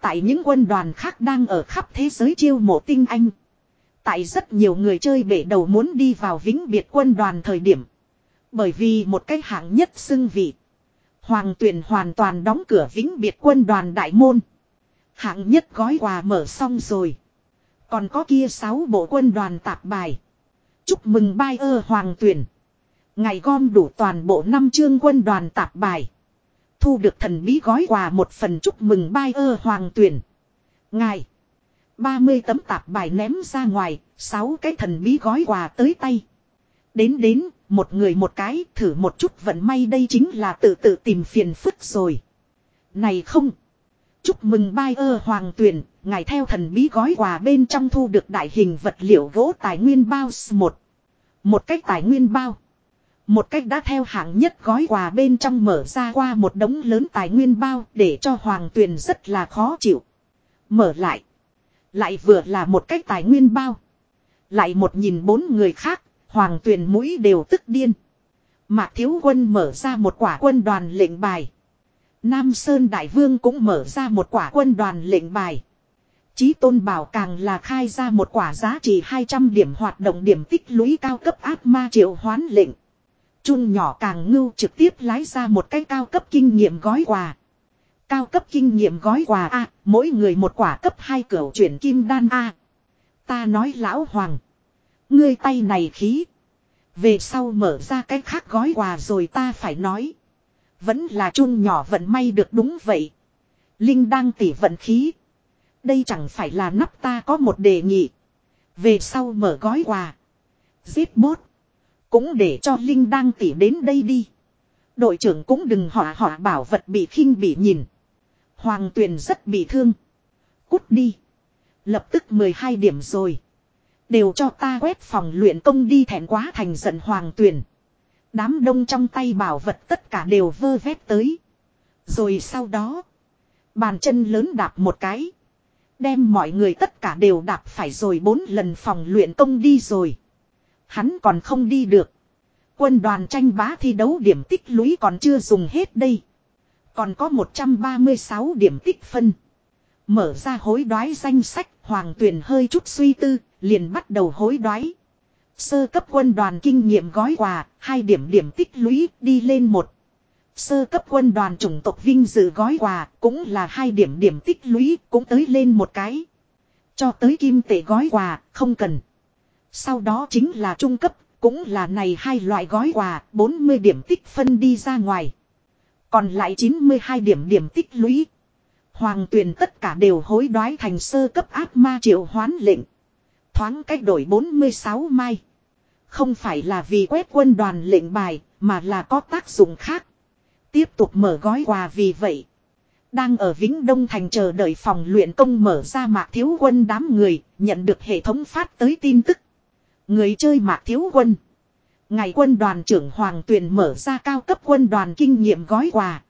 Tại những quân đoàn khác đang ở khắp thế giới chiêu mộ tinh anh. Tại rất nhiều người chơi bể đầu muốn đi vào vĩnh biệt quân đoàn thời điểm. Bởi vì một cái hạng nhất xưng vị. Hoàng tuyển hoàn toàn đóng cửa vĩnh biệt quân đoàn đại môn. Hạng nhất gói quà mở xong rồi. Còn có kia sáu bộ quân đoàn tạp bài. Chúc mừng bai ơ hoàng tuyển. Ngày gom đủ toàn bộ năm chương quân đoàn tạp bài. Thu được thần bí gói quà một phần chúc mừng bai ơ hoàng tuyển. Ngài. 30 tấm tạp bài ném ra ngoài, 6 cái thần bí gói quà tới tay. Đến đến, một người một cái, thử một chút vận may đây chính là tự tự tìm phiền phức rồi. Này không. Chúc mừng bai ơ hoàng tuyển, ngài theo thần bí gói quà bên trong thu được đại hình vật liệu gỗ tài nguyên bao một. Một cách tài nguyên bao. Một cách đã theo hạng nhất gói quà bên trong mở ra qua một đống lớn tài nguyên bao để cho hoàng tuyền rất là khó chịu. Mở lại. Lại vừa là một cách tài nguyên bao. Lại một nhìn bốn người khác, hoàng tuyền mũi đều tức điên. Mạc Thiếu Quân mở ra một quả quân đoàn lệnh bài. Nam Sơn Đại Vương cũng mở ra một quả quân đoàn lệnh bài. Chí Tôn Bảo càng là khai ra một quả giá trị 200 điểm hoạt động điểm tích lũy cao cấp ác ma triệu hoán lệnh. Trung nhỏ càng ngưu trực tiếp lái ra một cái cao cấp kinh nghiệm gói quà. Cao cấp kinh nghiệm gói quà A, mỗi người một quả cấp hai cửa chuyển kim đan A. Ta nói lão hoàng. Ngươi tay này khí. Về sau mở ra cái khác gói quà rồi ta phải nói. Vẫn là chung nhỏ vận may được đúng vậy. Linh đang tỉ vận khí. Đây chẳng phải là nắp ta có một đề nghị. Về sau mở gói quà. Giết bốt. Cũng để cho Linh đang tỉ đến đây đi. Đội trưởng cũng đừng họa họa bảo vật bị khinh bị nhìn. Hoàng tuyền rất bị thương. Cút đi. Lập tức 12 điểm rồi. Đều cho ta quét phòng luyện công đi thẹn quá thành giận hoàng tuyền. Đám đông trong tay bảo vật tất cả đều vơ vét tới. Rồi sau đó. Bàn chân lớn đạp một cái. Đem mọi người tất cả đều đạp phải rồi bốn lần phòng luyện công đi rồi. Hắn còn không đi được. Quân đoàn tranh bá thi đấu điểm tích lũy còn chưa dùng hết đây. Còn có 136 điểm tích phân. Mở ra hối đoái danh sách, Hoàng Tuyền hơi chút suy tư, liền bắt đầu hối đoái. Sơ cấp quân đoàn kinh nghiệm gói quà, hai điểm điểm tích lũy, đi lên một. Sơ cấp quân đoàn chủng tộc vinh dự gói quà, cũng là hai điểm điểm tích lũy, cũng tới lên một cái. Cho tới kim tệ gói quà, không cần. Sau đó chính là trung cấp, cũng là này hai loại gói quà, 40 điểm tích phân đi ra ngoài. Còn lại 92 điểm điểm tích lũy. Hoàng tuyền tất cả đều hối đoái thành sơ cấp ác ma triệu hoán lệnh. Thoáng cách đổi 46 mai. Không phải là vì quét quân đoàn lệnh bài, mà là có tác dụng khác. Tiếp tục mở gói quà vì vậy. Đang ở Vĩnh Đông Thành chờ đợi phòng luyện công mở ra mạc thiếu quân đám người, nhận được hệ thống phát tới tin tức. Người chơi mạc thiếu quân. Ngày quân đoàn trưởng Hoàng Tuyền mở ra cao cấp quân đoàn kinh nghiệm gói quà.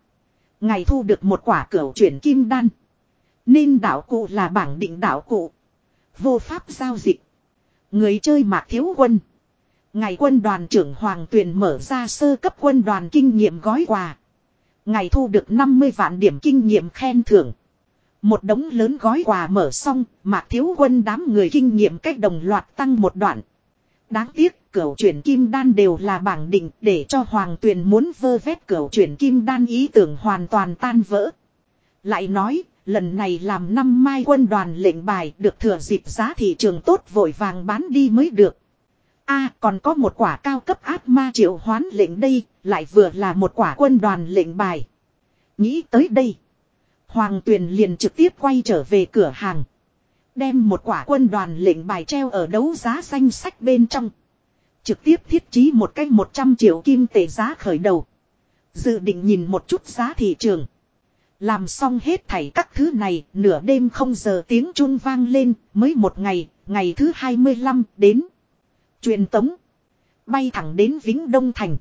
Ngày thu được một quả cửu chuyển kim đan. Nên đảo cụ là bảng định đảo cụ. Vô pháp giao dịch. Người chơi mạc thiếu quân. Ngày quân đoàn trưởng Hoàng Tuyền mở ra sơ cấp quân đoàn kinh nghiệm gói quà. Ngày thu được 50 vạn điểm kinh nghiệm khen thưởng. Một đống lớn gói quà mở xong, mạc thiếu quân đám người kinh nghiệm cách đồng loạt tăng một đoạn. Đáng tiếc, cửu chuyển kim đan đều là bảng định để cho hoàng tuyền muốn vơ vét cửu chuyển kim đan ý tưởng hoàn toàn tan vỡ. Lại nói, lần này làm năm mai quân đoàn lệnh bài được thừa dịp giá thị trường tốt vội vàng bán đi mới được. a còn có một quả cao cấp ác ma triệu hoán lệnh đây, lại vừa là một quả quân đoàn lệnh bài. Nghĩ tới đây. Hoàng tuyền liền trực tiếp quay trở về cửa hàng. Đem một quả quân đoàn lệnh bài treo ở đấu giá danh sách bên trong. Trực tiếp thiết trí một cách 100 triệu kim tệ giá khởi đầu. Dự định nhìn một chút giá thị trường. Làm xong hết thảy các thứ này, nửa đêm không giờ tiếng chuông vang lên, mới một ngày, ngày thứ 25 đến. Truyền tống. Bay thẳng đến Vĩnh Đông Thành.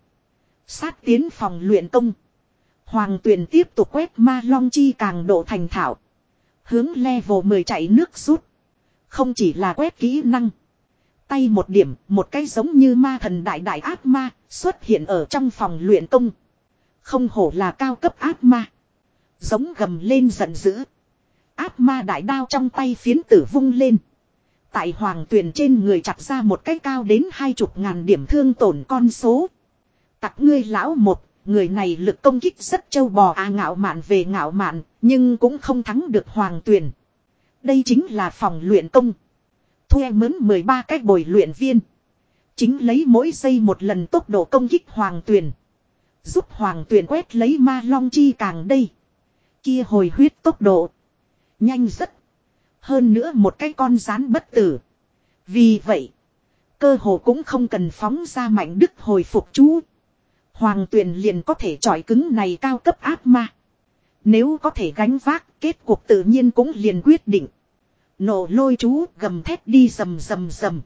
Sát tiến phòng luyện công. Hoàng tuyền tiếp tục quét ma long chi càng độ thành thạo. Hướng level 10 chạy nước rút. Không chỉ là quét kỹ năng. Tay một điểm, một cái giống như ma thần đại đại ác ma, xuất hiện ở trong phòng luyện công. Không hổ là cao cấp ác ma. Giống gầm lên giận dữ. áp ma đại đao trong tay phiến tử vung lên. Tại hoàng tuyền trên người chặt ra một cái cao đến hai chục ngàn điểm thương tổn con số. Tặc ngươi lão một, người này lực công kích rất châu bò à ngạo mạn về ngạo mạn, nhưng cũng không thắng được hoàng tuyền. Đây chính là phòng luyện công. Thuê mướn 13 cái bồi luyện viên. Chính lấy mỗi giây một lần tốc độ công kích hoàng tuyền. Giúp hoàng tuyền quét lấy ma long chi càng đây. Kia hồi huyết tốc độ. Nhanh rất. Hơn nữa một cái con rán bất tử. Vì vậy. Cơ hồ cũng không cần phóng ra mạnh đức hồi phục chú. Hoàng tuyền liền có thể trọi cứng này cao cấp ác ma. Nếu có thể gánh vác, kết cuộc tự nhiên cũng liền quyết định. Nổ lôi chú gầm thét đi rầm rầm rầm.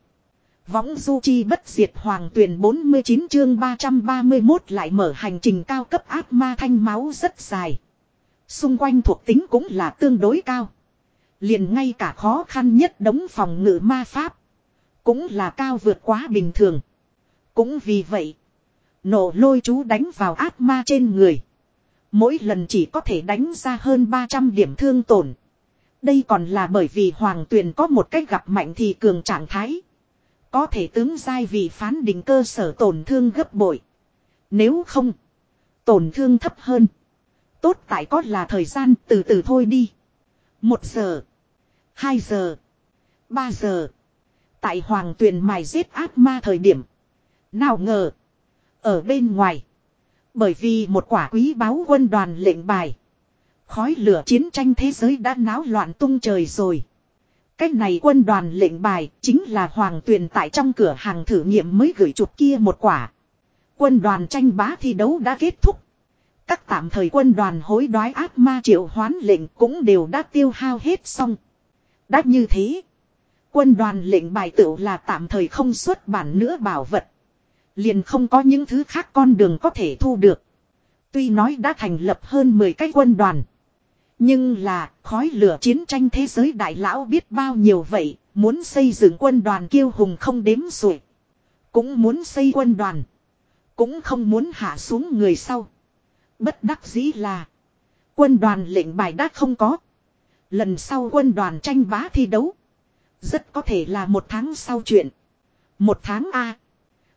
Võng du chi bất diệt hoàng tuyển 49 chương 331 lại mở hành trình cao cấp ác ma thanh máu rất dài. Xung quanh thuộc tính cũng là tương đối cao. Liền ngay cả khó khăn nhất đống phòng ngự ma pháp. Cũng là cao vượt quá bình thường. Cũng vì vậy. Nổ lôi chú đánh vào ác ma trên người. Mỗi lần chỉ có thể đánh ra hơn 300 điểm thương tổn. Đây còn là bởi vì hoàng tuyền có một cách gặp mạnh thì cường trạng thái. Có thể tướng giai vì phán định cơ sở tổn thương gấp bội. Nếu không, tổn thương thấp hơn. Tốt tại có là thời gian từ từ thôi đi. Một giờ, hai giờ, ba giờ. Tại hoàng tuyền mài giết ác ma thời điểm. Nào ngờ, ở bên ngoài. Bởi vì một quả quý báo quân đoàn lệnh bài. Khói lửa chiến tranh thế giới đã náo loạn tung trời rồi. Cách này quân đoàn lệnh bài chính là hoàng tuyền tại trong cửa hàng thử nghiệm mới gửi chụp kia một quả. Quân đoàn tranh bá thi đấu đã kết thúc. Các tạm thời quân đoàn hối đoái ác ma triệu hoán lệnh cũng đều đã tiêu hao hết xong. Đã như thế. Quân đoàn lệnh bài tự là tạm thời không xuất bản nữa bảo vật. Liền không có những thứ khác con đường có thể thu được. Tuy nói đã thành lập hơn 10 cái quân đoàn. Nhưng là khói lửa chiến tranh thế giới đại lão biết bao nhiêu vậy, muốn xây dựng quân đoàn kiêu hùng không đếm xuể. Cũng muốn xây quân đoàn. Cũng không muốn hạ xuống người sau. Bất đắc dĩ là, quân đoàn lệnh bài đã không có. Lần sau quân đoàn tranh bá thi đấu. Rất có thể là một tháng sau chuyện. Một tháng A.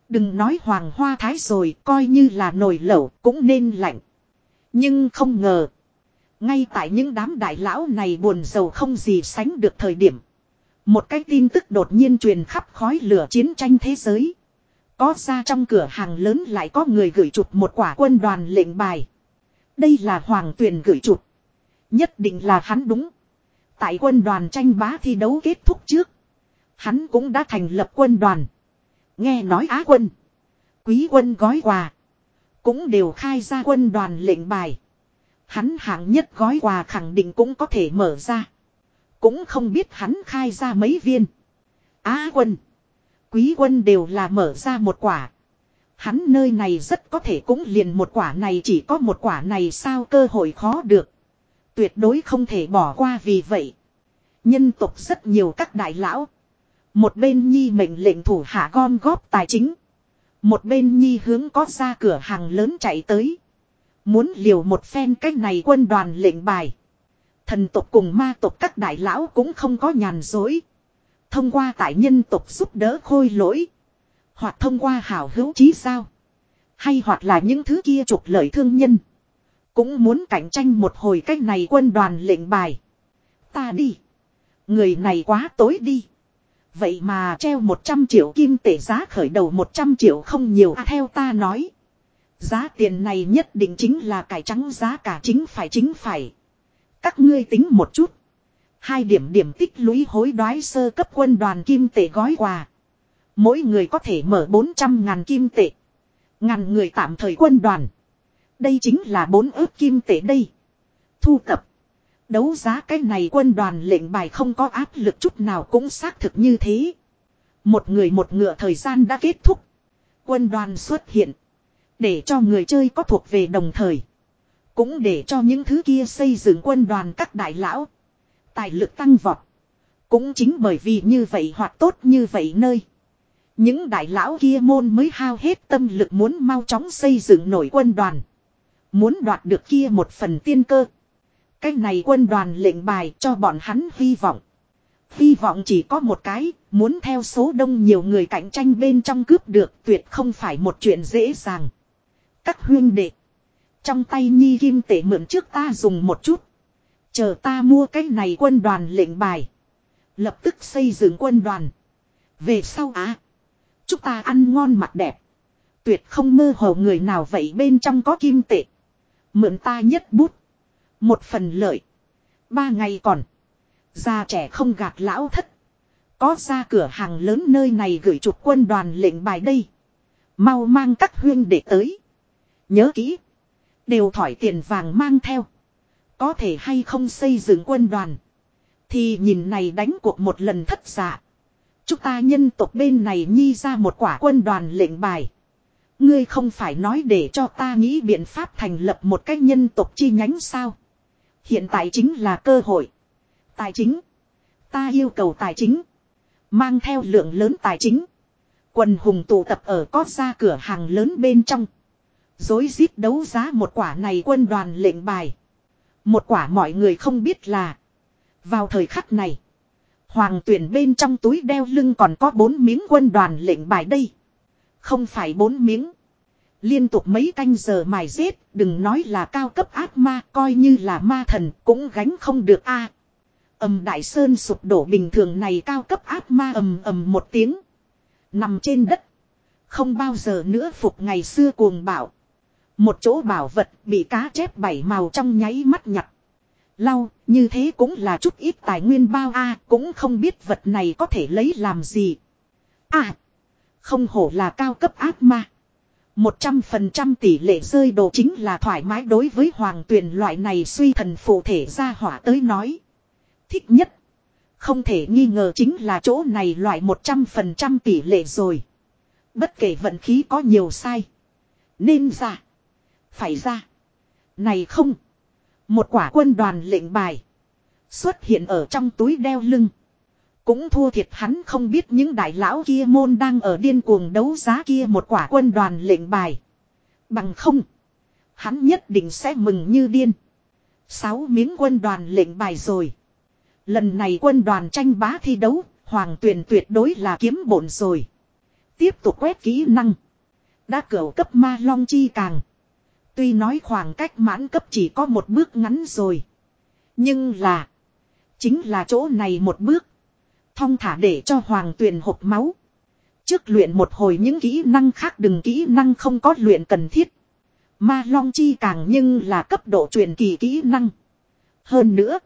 Đừng nói hoàng hoa thái rồi, coi như là nồi lẩu cũng nên lạnh. Nhưng không ngờ. Ngay tại những đám đại lão này buồn giàu không gì sánh được thời điểm. Một cái tin tức đột nhiên truyền khắp khói lửa chiến tranh thế giới. Có ra trong cửa hàng lớn lại có người gửi chụp một quả quân đoàn lệnh bài. Đây là hoàng tuyền gửi chụp. Nhất định là hắn đúng. Tại quân đoàn tranh bá thi đấu kết thúc trước. Hắn cũng đã thành lập quân đoàn. Nghe nói Á quân. Quý quân gói quà. Cũng đều khai ra quân đoàn lệnh bài. Hắn hạng nhất gói quà khẳng định cũng có thể mở ra. Cũng không biết hắn khai ra mấy viên. Á quân. Quý quân đều là mở ra một quả. Hắn nơi này rất có thể cũng liền một quả này chỉ có một quả này sao cơ hội khó được. Tuyệt đối không thể bỏ qua vì vậy. Nhân tục rất nhiều các đại lão. Một bên nhi mệnh lệnh thủ hạ gom góp tài chính. Một bên nhi hướng có ra cửa hàng lớn chạy tới. Muốn liều một phen cách này quân đoàn lệnh bài. Thần tộc cùng ma tộc các đại lão cũng không có nhàn dối. Thông qua tại nhân tộc giúp đỡ khôi lỗi. Hoặc thông qua hảo hữu trí sao. Hay hoặc là những thứ kia trục lợi thương nhân. Cũng muốn cạnh tranh một hồi cách này quân đoàn lệnh bài. Ta đi. Người này quá tối đi. Vậy mà treo 100 triệu kim tệ giá khởi đầu 100 triệu không nhiều à, theo ta nói. Giá tiền này nhất định chính là cải trắng giá cả chính phải chính phải. Các ngươi tính một chút. Hai điểm điểm tích lũy hối đoái sơ cấp quân đoàn kim tệ gói quà. Mỗi người có thể mở 400 ngàn kim tệ. Ngàn người tạm thời quân đoàn. Đây chính là bốn ước kim tệ đây. Thu tập. Đấu giá cái này quân đoàn lệnh bài không có áp lực chút nào cũng xác thực như thế. Một người một ngựa thời gian đã kết thúc. Quân đoàn xuất hiện. Để cho người chơi có thuộc về đồng thời. Cũng để cho những thứ kia xây dựng quân đoàn các đại lão. Tài lực tăng vọt. Cũng chính bởi vì như vậy hoặc tốt như vậy nơi. Những đại lão kia môn mới hao hết tâm lực muốn mau chóng xây dựng nổi quân đoàn. Muốn đoạt được kia một phần tiên cơ. Cái này quân đoàn lệnh bài cho bọn hắn hy vọng. Hy vọng chỉ có một cái, muốn theo số đông nhiều người cạnh tranh bên trong cướp được tuyệt không phải một chuyện dễ dàng. Các huyên đệ. Trong tay nhi kim tể mượn trước ta dùng một chút. Chờ ta mua cái này quân đoàn lệnh bài. Lập tức xây dựng quân đoàn. Về sau á. Chúng ta ăn ngon mặt đẹp. Tuyệt không mơ hồ người nào vậy bên trong có kim tệ. Mượn ta nhất bút. Một phần lợi. Ba ngày còn. Già trẻ không gạt lão thất. Có ra cửa hàng lớn nơi này gửi chụp quân đoàn lệnh bài đây. Mau mang các huyên để tới. Nhớ kỹ. Đều thỏi tiền vàng mang theo. Có thể hay không xây dựng quân đoàn. Thì nhìn này đánh cuộc một lần thất giả. Chúng ta nhân tộc bên này nhi ra một quả quân đoàn lệnh bài. Ngươi không phải nói để cho ta nghĩ biện pháp thành lập một cái nhân tộc chi nhánh sao. Hiện tại chính là cơ hội. Tài chính. Ta yêu cầu tài chính. Mang theo lượng lớn tài chính. Quần hùng tụ tập ở có ra cửa hàng lớn bên trong. Dối rít đấu giá một quả này quân đoàn lệnh bài. Một quả mọi người không biết là. Vào thời khắc này. Hoàng tuyển bên trong túi đeo lưng còn có bốn miếng quân đoàn lệnh bài đây. Không phải bốn miếng. Liên tục mấy canh giờ mài giết, đừng nói là cao cấp ác ma, coi như là ma thần cũng gánh không được a. À, ầm đại sơn sụp đổ bình thường này cao cấp ác ma ầm ầm một tiếng. Nằm trên đất. Không bao giờ nữa phục ngày xưa cuồng bạo. Một chỗ bảo vật bị cá chép bảy màu trong nháy mắt nhặt. Lau, như thế cũng là chút ít tài nguyên bao a cũng không biết vật này có thể lấy làm gì. À, không hổ là cao cấp ác ma. Một trăm phần trăm tỷ lệ rơi đồ chính là thoải mái đối với hoàng tuyền loại này suy thần phụ thể ra hỏa tới nói. Thích nhất. Không thể nghi ngờ chính là chỗ này loại một trăm phần trăm tỷ lệ rồi. Bất kể vận khí có nhiều sai. Nên ra. Phải ra. Này không. Một quả quân đoàn lệnh bài. Xuất hiện ở trong túi đeo lưng. Cũng thua thiệt hắn không biết những đại lão kia môn đang ở điên cuồng đấu giá kia một quả quân đoàn lệnh bài. Bằng không. Hắn nhất định sẽ mừng như điên. Sáu miếng quân đoàn lệnh bài rồi. Lần này quân đoàn tranh bá thi đấu, hoàng tuyển tuyệt đối là kiếm bổn rồi. Tiếp tục quét kỹ năng. Đã cửu cấp ma long chi càng. Tuy nói khoảng cách mãn cấp chỉ có một bước ngắn rồi. Nhưng là. Chính là chỗ này một bước. Thong thả để cho hoàng tuyền hộp máu. Trước luyện một hồi những kỹ năng khác đừng kỹ năng không có luyện cần thiết. Ma long chi càng nhưng là cấp độ truyền kỳ kỹ năng. Hơn nữa.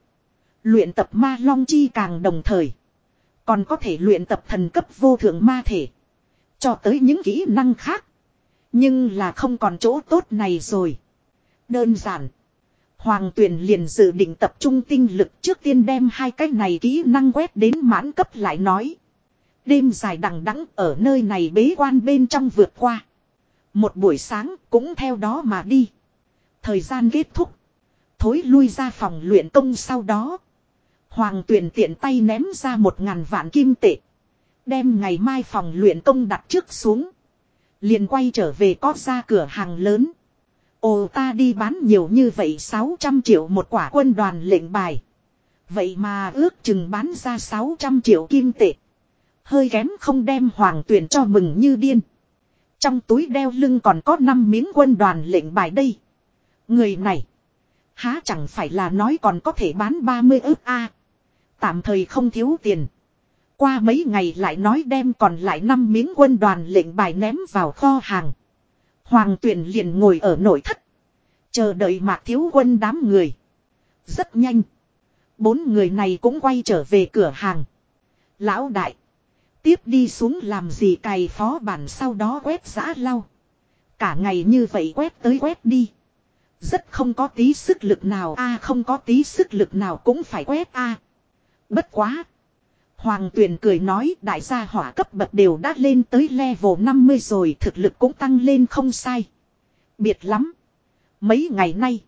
Luyện tập ma long chi càng đồng thời. Còn có thể luyện tập thần cấp vô thượng ma thể. Cho tới những kỹ năng khác. Nhưng là không còn chỗ tốt này rồi. Đơn giản. Hoàng tuyển liền dự định tập trung tinh lực trước tiên đem hai cái này kỹ năng quét đến mãn cấp lại nói. Đêm dài đằng đẵng ở nơi này bế quan bên trong vượt qua. Một buổi sáng cũng theo đó mà đi. Thời gian kết thúc. Thối lui ra phòng luyện công sau đó. Hoàng tuyển tiện tay ném ra một ngàn vạn kim tệ. Đem ngày mai phòng luyện công đặt trước xuống. Liền quay trở về có ra cửa hàng lớn. Ồ, ta đi bán nhiều như vậy 600 triệu một quả quân đoàn lệnh bài. Vậy mà ước chừng bán ra 600 triệu kim tệ. Hơi kém không đem hoàng tuyển cho mừng như điên. Trong túi đeo lưng còn có 5 miếng quân đoàn lệnh bài đây. Người này. Há chẳng phải là nói còn có thể bán 30 ước a Tạm thời không thiếu tiền. Qua mấy ngày lại nói đem còn lại năm miếng quân đoàn lệnh bài ném vào kho hàng. Hoàng tuyển liền ngồi ở nội thất. Chờ đợi mạc thiếu quân đám người. Rất nhanh. Bốn người này cũng quay trở về cửa hàng. Lão đại. Tiếp đi xuống làm gì cày phó bản sau đó quét giã lau. Cả ngày như vậy quét tới quét đi. Rất không có tí sức lực nào, a không có tí sức lực nào cũng phải quét, a Bất quá. Hoàng tuyền cười nói đại gia hỏa cấp bậc đều đã lên tới level 50 rồi thực lực cũng tăng lên không sai. Biệt lắm. Mấy ngày nay.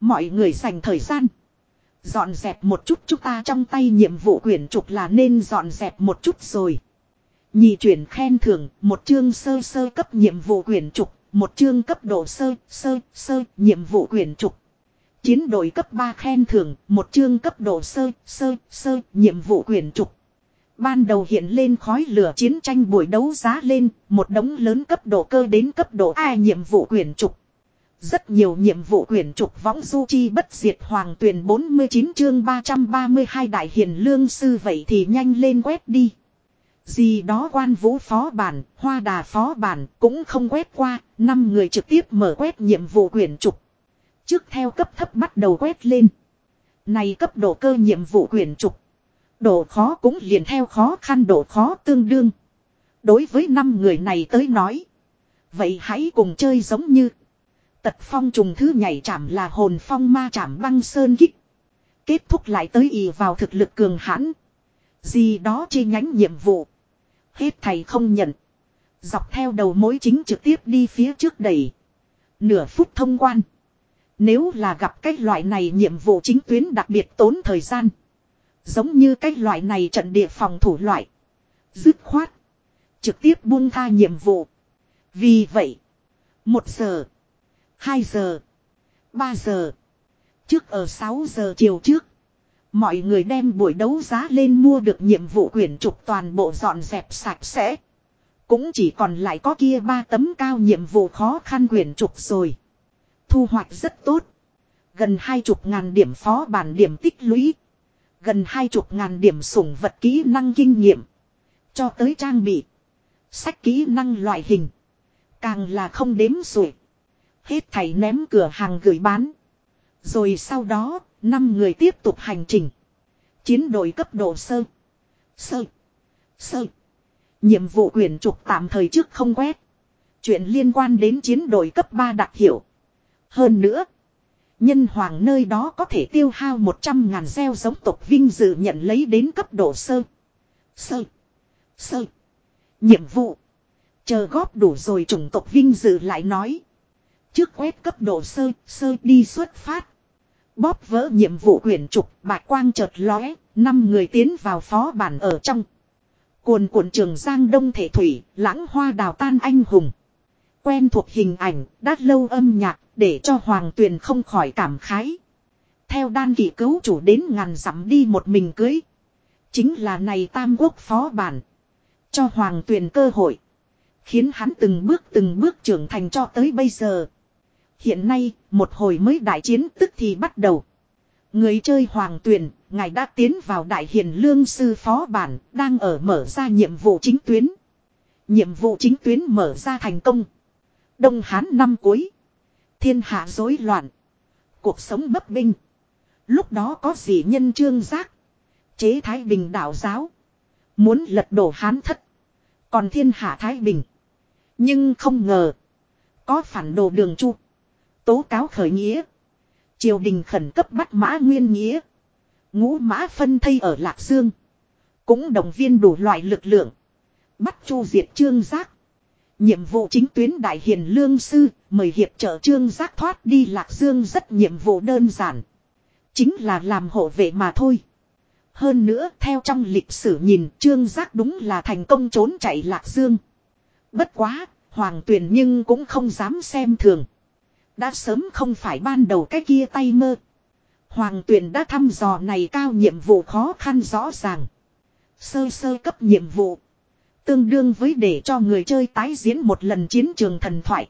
Mọi người dành thời gian. Dọn dẹp một chút chúng ta trong tay nhiệm vụ quyển trục là nên dọn dẹp một chút rồi. Nhị chuyển khen thưởng, một chương sơ sơ cấp nhiệm vụ quyển trục, một chương cấp độ sơ, sơ, sơ, nhiệm vụ quyển trục. Chiến đội cấp 3 khen thưởng, một chương cấp độ sơ, sơ, sơ, nhiệm vụ quyền trục. Ban đầu hiện lên khói lửa chiến tranh buổi đấu giá lên, một đống lớn cấp độ cơ đến cấp độ A nhiệm vụ quyển trục. Rất nhiều nhiệm vụ quyển trục võng du chi bất diệt hoàng tuyển 49 chương 332 đại hiền lương sư vậy thì nhanh lên quét đi. Gì đó quan vũ phó bản, hoa đà phó bản cũng không quét qua, năm người trực tiếp mở quét nhiệm vụ quyển trục. Trước theo cấp thấp bắt đầu quét lên. Này cấp độ cơ nhiệm vụ quyển trục. Độ khó cũng liền theo khó khăn độ khó tương đương. Đối với năm người này tới nói. Vậy hãy cùng chơi giống như. Tật phong trùng thứ nhảy chạm là hồn phong ma chạm băng sơn kích. Kết thúc lại tới ý vào thực lực cường hãn. Gì đó chi nhánh nhiệm vụ. Hết thầy không nhận. Dọc theo đầu mối chính trực tiếp đi phía trước đẩy. Nửa phút thông quan. Nếu là gặp cái loại này nhiệm vụ chính tuyến đặc biệt tốn thời gian. Giống như cái loại này trận địa phòng thủ loại. Dứt khoát. Trực tiếp buông tha nhiệm vụ. Vì vậy. Một giờ. Hai giờ. Ba giờ. Trước ở sáu giờ chiều trước. Mọi người đem buổi đấu giá lên mua được nhiệm vụ quyển trục toàn bộ dọn dẹp sạch sẽ. Cũng chỉ còn lại có kia ba tấm cao nhiệm vụ khó khăn quyển trục rồi. Thu hoạch rất tốt. Gần hai chục ngàn điểm phó bản điểm tích lũy. Gần hai chục ngàn điểm sủng vật kỹ năng kinh nghiệm. Cho tới trang bị. Sách kỹ năng loại hình. Càng là không đếm rồi. Hết thầy ném cửa hàng gửi bán. Rồi sau đó, năm người tiếp tục hành trình. Chiến đội cấp độ sơ. Sơ. Sơ. Nhiệm vụ quyền trục tạm thời trước không quét. Chuyện liên quan đến chiến đội cấp 3 đặc hiệu. Hơn nữa. Nhân hoàng nơi đó có thể tiêu hao 100 ngàn gieo giống tộc vinh dự nhận lấy đến cấp độ sơ. Sơ. Sơ. Nhiệm vụ. Chờ góp đủ rồi chủng tộc vinh dự lại nói. Trước quét cấp độ sơ, sơ đi xuất phát. Bóp vỡ nhiệm vụ quyển trục, bạch quang chợt lóe, năm người tiến vào phó bản ở trong. Cuồn cuộn trường Giang Đông Thể Thủy, lãng hoa đào tan anh hùng. Quen thuộc hình ảnh, đát lâu âm nhạc, để cho Hoàng Tuyền không khỏi cảm khái. Theo đan kỷ cứu chủ đến ngàn dặm đi một mình cưới. Chính là này tam quốc phó bản. Cho Hoàng Tuyền cơ hội. Khiến hắn từng bước từng bước trưởng thành cho tới bây giờ. Hiện nay, một hồi mới đại chiến tức thì bắt đầu. Người chơi Hoàng Tuyền, ngài đã tiến vào đại hiền lương sư phó bản, đang ở mở ra nhiệm vụ chính tuyến. Nhiệm vụ chính tuyến mở ra thành công. Đông Hán năm cuối. Thiên hạ rối loạn. Cuộc sống bất binh. Lúc đó có gì nhân trương giác. Chế Thái Bình đạo giáo. Muốn lật đổ Hán thất. Còn thiên hạ Thái Bình. Nhưng không ngờ. Có phản đồ đường chu. Tố cáo khởi nghĩa. Triều đình khẩn cấp bắt mã nguyên nghĩa. Ngũ mã phân thây ở Lạc Dương. Cũng động viên đủ loại lực lượng. Bắt chu diệt trương giác. Nhiệm vụ chính tuyến đại hiền lương sư, mời hiệp trợ trương giác thoát đi Lạc Dương rất nhiệm vụ đơn giản. Chính là làm hộ vệ mà thôi. Hơn nữa, theo trong lịch sử nhìn, trương giác đúng là thành công trốn chạy Lạc Dương. Bất quá, hoàng tuyền nhưng cũng không dám xem thường. Đã sớm không phải ban đầu cái kia tay mơ. Hoàng tuyền đã thăm dò này cao nhiệm vụ khó khăn rõ ràng. Sơ sơ cấp nhiệm vụ. Tương đương với để cho người chơi tái diễn một lần chiến trường thần thoại.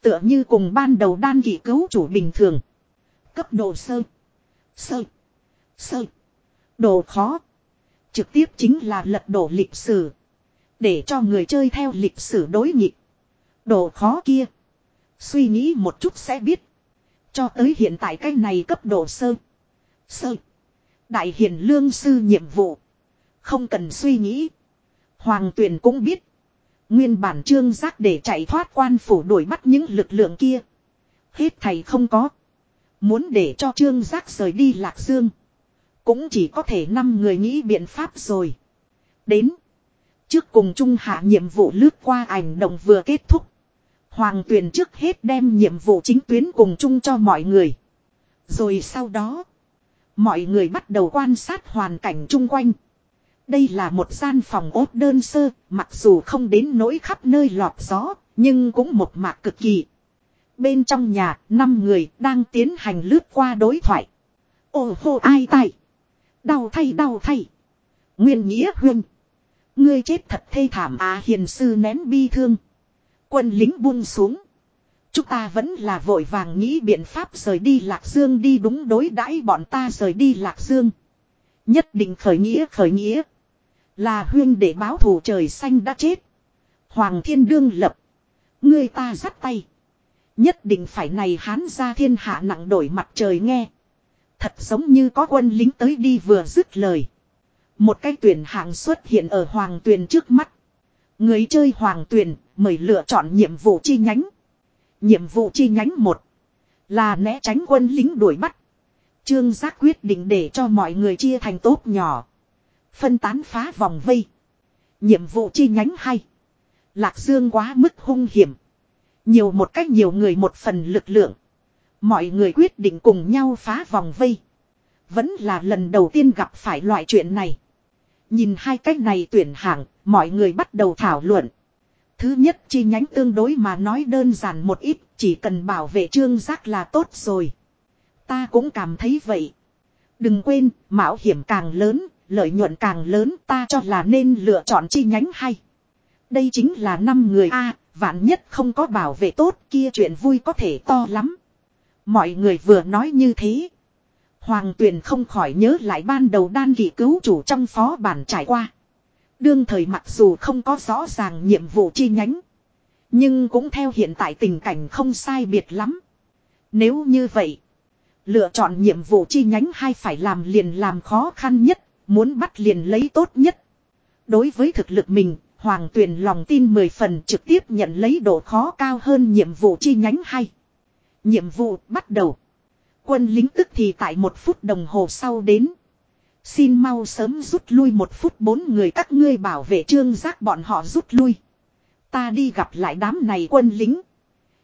Tựa như cùng ban đầu đan kỷ cứu chủ bình thường. Cấp độ sơ. Sơ. Sơ. Độ khó. Trực tiếp chính là lật đổ lịch sử. Để cho người chơi theo lịch sử đối nghịch. Độ khó kia. Suy nghĩ một chút sẽ biết. Cho tới hiện tại cái này cấp độ sơ. Sơ. Đại hiền lương sư nhiệm vụ. Không cần suy nghĩ. Hoàng tuyền cũng biết. Nguyên bản trương giác để chạy thoát quan phủ đuổi bắt những lực lượng kia. Hết thầy không có. Muốn để cho trương giác rời đi lạc dương. Cũng chỉ có thể năm người nghĩ biện pháp rồi. Đến. Trước cùng trung hạ nhiệm vụ lướt qua ảnh động vừa kết thúc. Hoàng tuyền trước hết đem nhiệm vụ chính tuyến cùng chung cho mọi người. Rồi sau đó. Mọi người bắt đầu quan sát hoàn cảnh chung quanh. Đây là một gian phòng ốt đơn sơ, mặc dù không đến nỗi khắp nơi lọt gió, nhưng cũng một mạc cực kỳ. Bên trong nhà, năm người đang tiến hành lướt qua đối thoại. Ồ hô ai tay. Đau thay đau thay. Nguyên nghĩa huynh. Ngươi chết thật thê thảm à hiền sư nén bi thương. Quân lính buông xuống. Chúng ta vẫn là vội vàng nghĩ biện pháp rời đi Lạc Dương đi đúng đối đãi bọn ta rời đi Lạc Dương. Nhất định khởi nghĩa khởi nghĩa. Là huyên để báo thù trời xanh đã chết. Hoàng thiên đương lập. Người ta dắt tay. Nhất định phải này hán ra thiên hạ nặng đổi mặt trời nghe. Thật giống như có quân lính tới đi vừa dứt lời. Một cái tuyển hạng xuất hiện ở hoàng tuyền trước mắt. Người chơi hoàng tuyền, mời lựa chọn nhiệm vụ chi nhánh. Nhiệm vụ chi nhánh một Là né tránh quân lính đuổi bắt. Trương giác quyết định để cho mọi người chia thành tốt nhỏ. Phân tán phá vòng vây. Nhiệm vụ chi nhánh hay. Lạc Dương quá mức hung hiểm. Nhiều một cách nhiều người một phần lực lượng. Mọi người quyết định cùng nhau phá vòng vây. Vẫn là lần đầu tiên gặp phải loại chuyện này. Nhìn hai cách này tuyển hạng, mọi người bắt đầu thảo luận. Thứ nhất chi nhánh tương đối mà nói đơn giản một ít, chỉ cần bảo vệ trương giác là tốt rồi. Ta cũng cảm thấy vậy. Đừng quên, mạo hiểm càng lớn, lợi nhuận càng lớn ta cho là nên lựa chọn chi nhánh hay. Đây chính là năm người A, vạn nhất không có bảo vệ tốt kia chuyện vui có thể to lắm. Mọi người vừa nói như thế. Hoàng tuyền không khỏi nhớ lại ban đầu đan kỳ cứu chủ trong phó bản trải qua. Đương thời mặc dù không có rõ ràng nhiệm vụ chi nhánh. Nhưng cũng theo hiện tại tình cảnh không sai biệt lắm. Nếu như vậy. Lựa chọn nhiệm vụ chi nhánh hay phải làm liền làm khó khăn nhất. Muốn bắt liền lấy tốt nhất. Đối với thực lực mình, Hoàng Tuyền lòng tin 10 phần trực tiếp nhận lấy độ khó cao hơn nhiệm vụ chi nhánh hay. Nhiệm vụ bắt đầu. Quân lính tức thì tại một phút đồng hồ sau đến. Xin mau sớm rút lui một phút bốn người các ngươi bảo vệ trương giác bọn họ rút lui. Ta đi gặp lại đám này quân lính.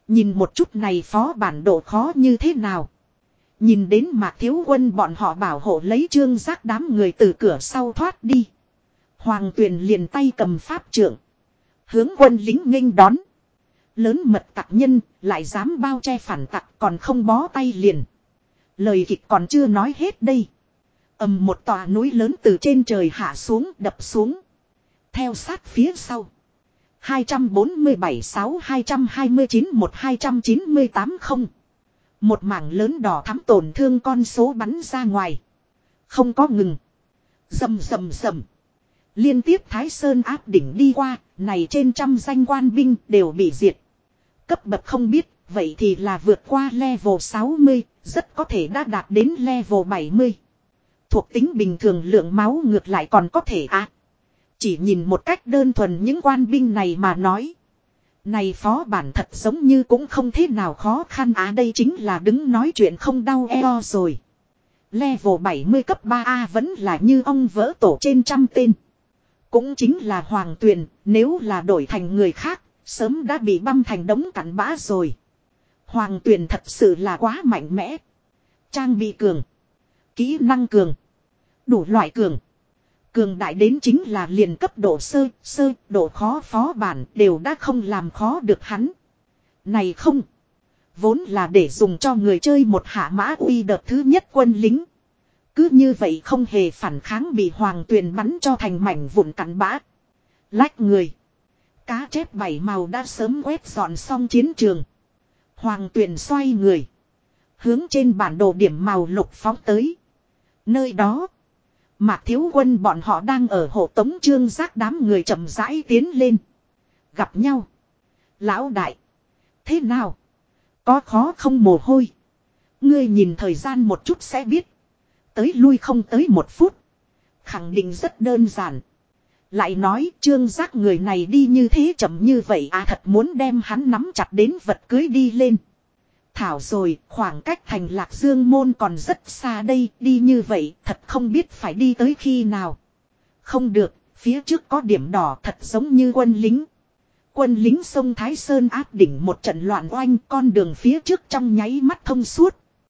Nhìn một chút này phó bản độ khó như thế nào. Nhìn đến mạc thiếu quân bọn họ bảo hộ lấy trương giác đám người từ cửa sau thoát đi. Hoàng tuyền liền tay cầm pháp trưởng. Hướng quân lính nghênh đón. Lớn mật tặc nhân, lại dám bao che phản tặc, còn không bó tay liền. Lời kịch còn chưa nói hết đây ầm một tòa núi lớn từ trên trời hạ xuống, đập xuống. Theo sát phía sau. 247 6 229 1 298 0. Một mảng lớn đỏ thắm tổn thương con số bắn ra ngoài. Không có ngừng. Dầm dầm dầm. Liên tiếp Thái Sơn áp đỉnh đi qua, này trên trăm danh quan binh đều bị diệt. Cấp bậc không biết, vậy thì là vượt qua level 60, rất có thể đã đạt đến level 70. Thuộc tính bình thường lượng máu ngược lại còn có thể à. Chỉ nhìn một cách đơn thuần những quan binh này mà nói. Này phó bản thật giống như cũng không thế nào khó khăn à đây chính là đứng nói chuyện không đau eo rồi. Level 70 cấp 3A vẫn là như ông vỡ tổ trên trăm tên. Cũng chính là hoàng tuyền, nếu là đổi thành người khác, sớm đã bị băm thành đống cặn bã rồi. Hoàng tuyền thật sự là quá mạnh mẽ. Trang bị cường. Kỹ năng cường. Đủ loại cường. Cường đại đến chính là liền cấp độ sơ, sơ, độ khó phó bản đều đã không làm khó được hắn. Này không. Vốn là để dùng cho người chơi một hạ mã uy đợt thứ nhất quân lính. Cứ như vậy không hề phản kháng bị hoàng tuyền bắn cho thành mảnh vụn cắn bã. Lách người. Cá chép bảy màu đã sớm quét dọn xong chiến trường. Hoàng tuyền xoay người. Hướng trên bản đồ điểm màu lục phóng tới. Nơi đó. Mạc thiếu quân bọn họ đang ở hộ tống trương giác đám người chậm rãi tiến lên. Gặp nhau. Lão đại. Thế nào? Có khó không mồ hôi. Ngươi nhìn thời gian một chút sẽ biết. Tới lui không tới một phút. Khẳng định rất đơn giản. Lại nói trương giác người này đi như thế chậm như vậy à thật muốn đem hắn nắm chặt đến vật cưới đi lên. Thảo rồi khoảng cách thành lạc dương môn còn rất xa đây đi như vậy thật không biết phải đi tới khi nào. Không được, phía trước có điểm đỏ thật giống như quân lính. Quân lính sông Thái Sơn áp đỉnh một trận loạn oanh con đường phía trước trong nháy mắt thông suốt.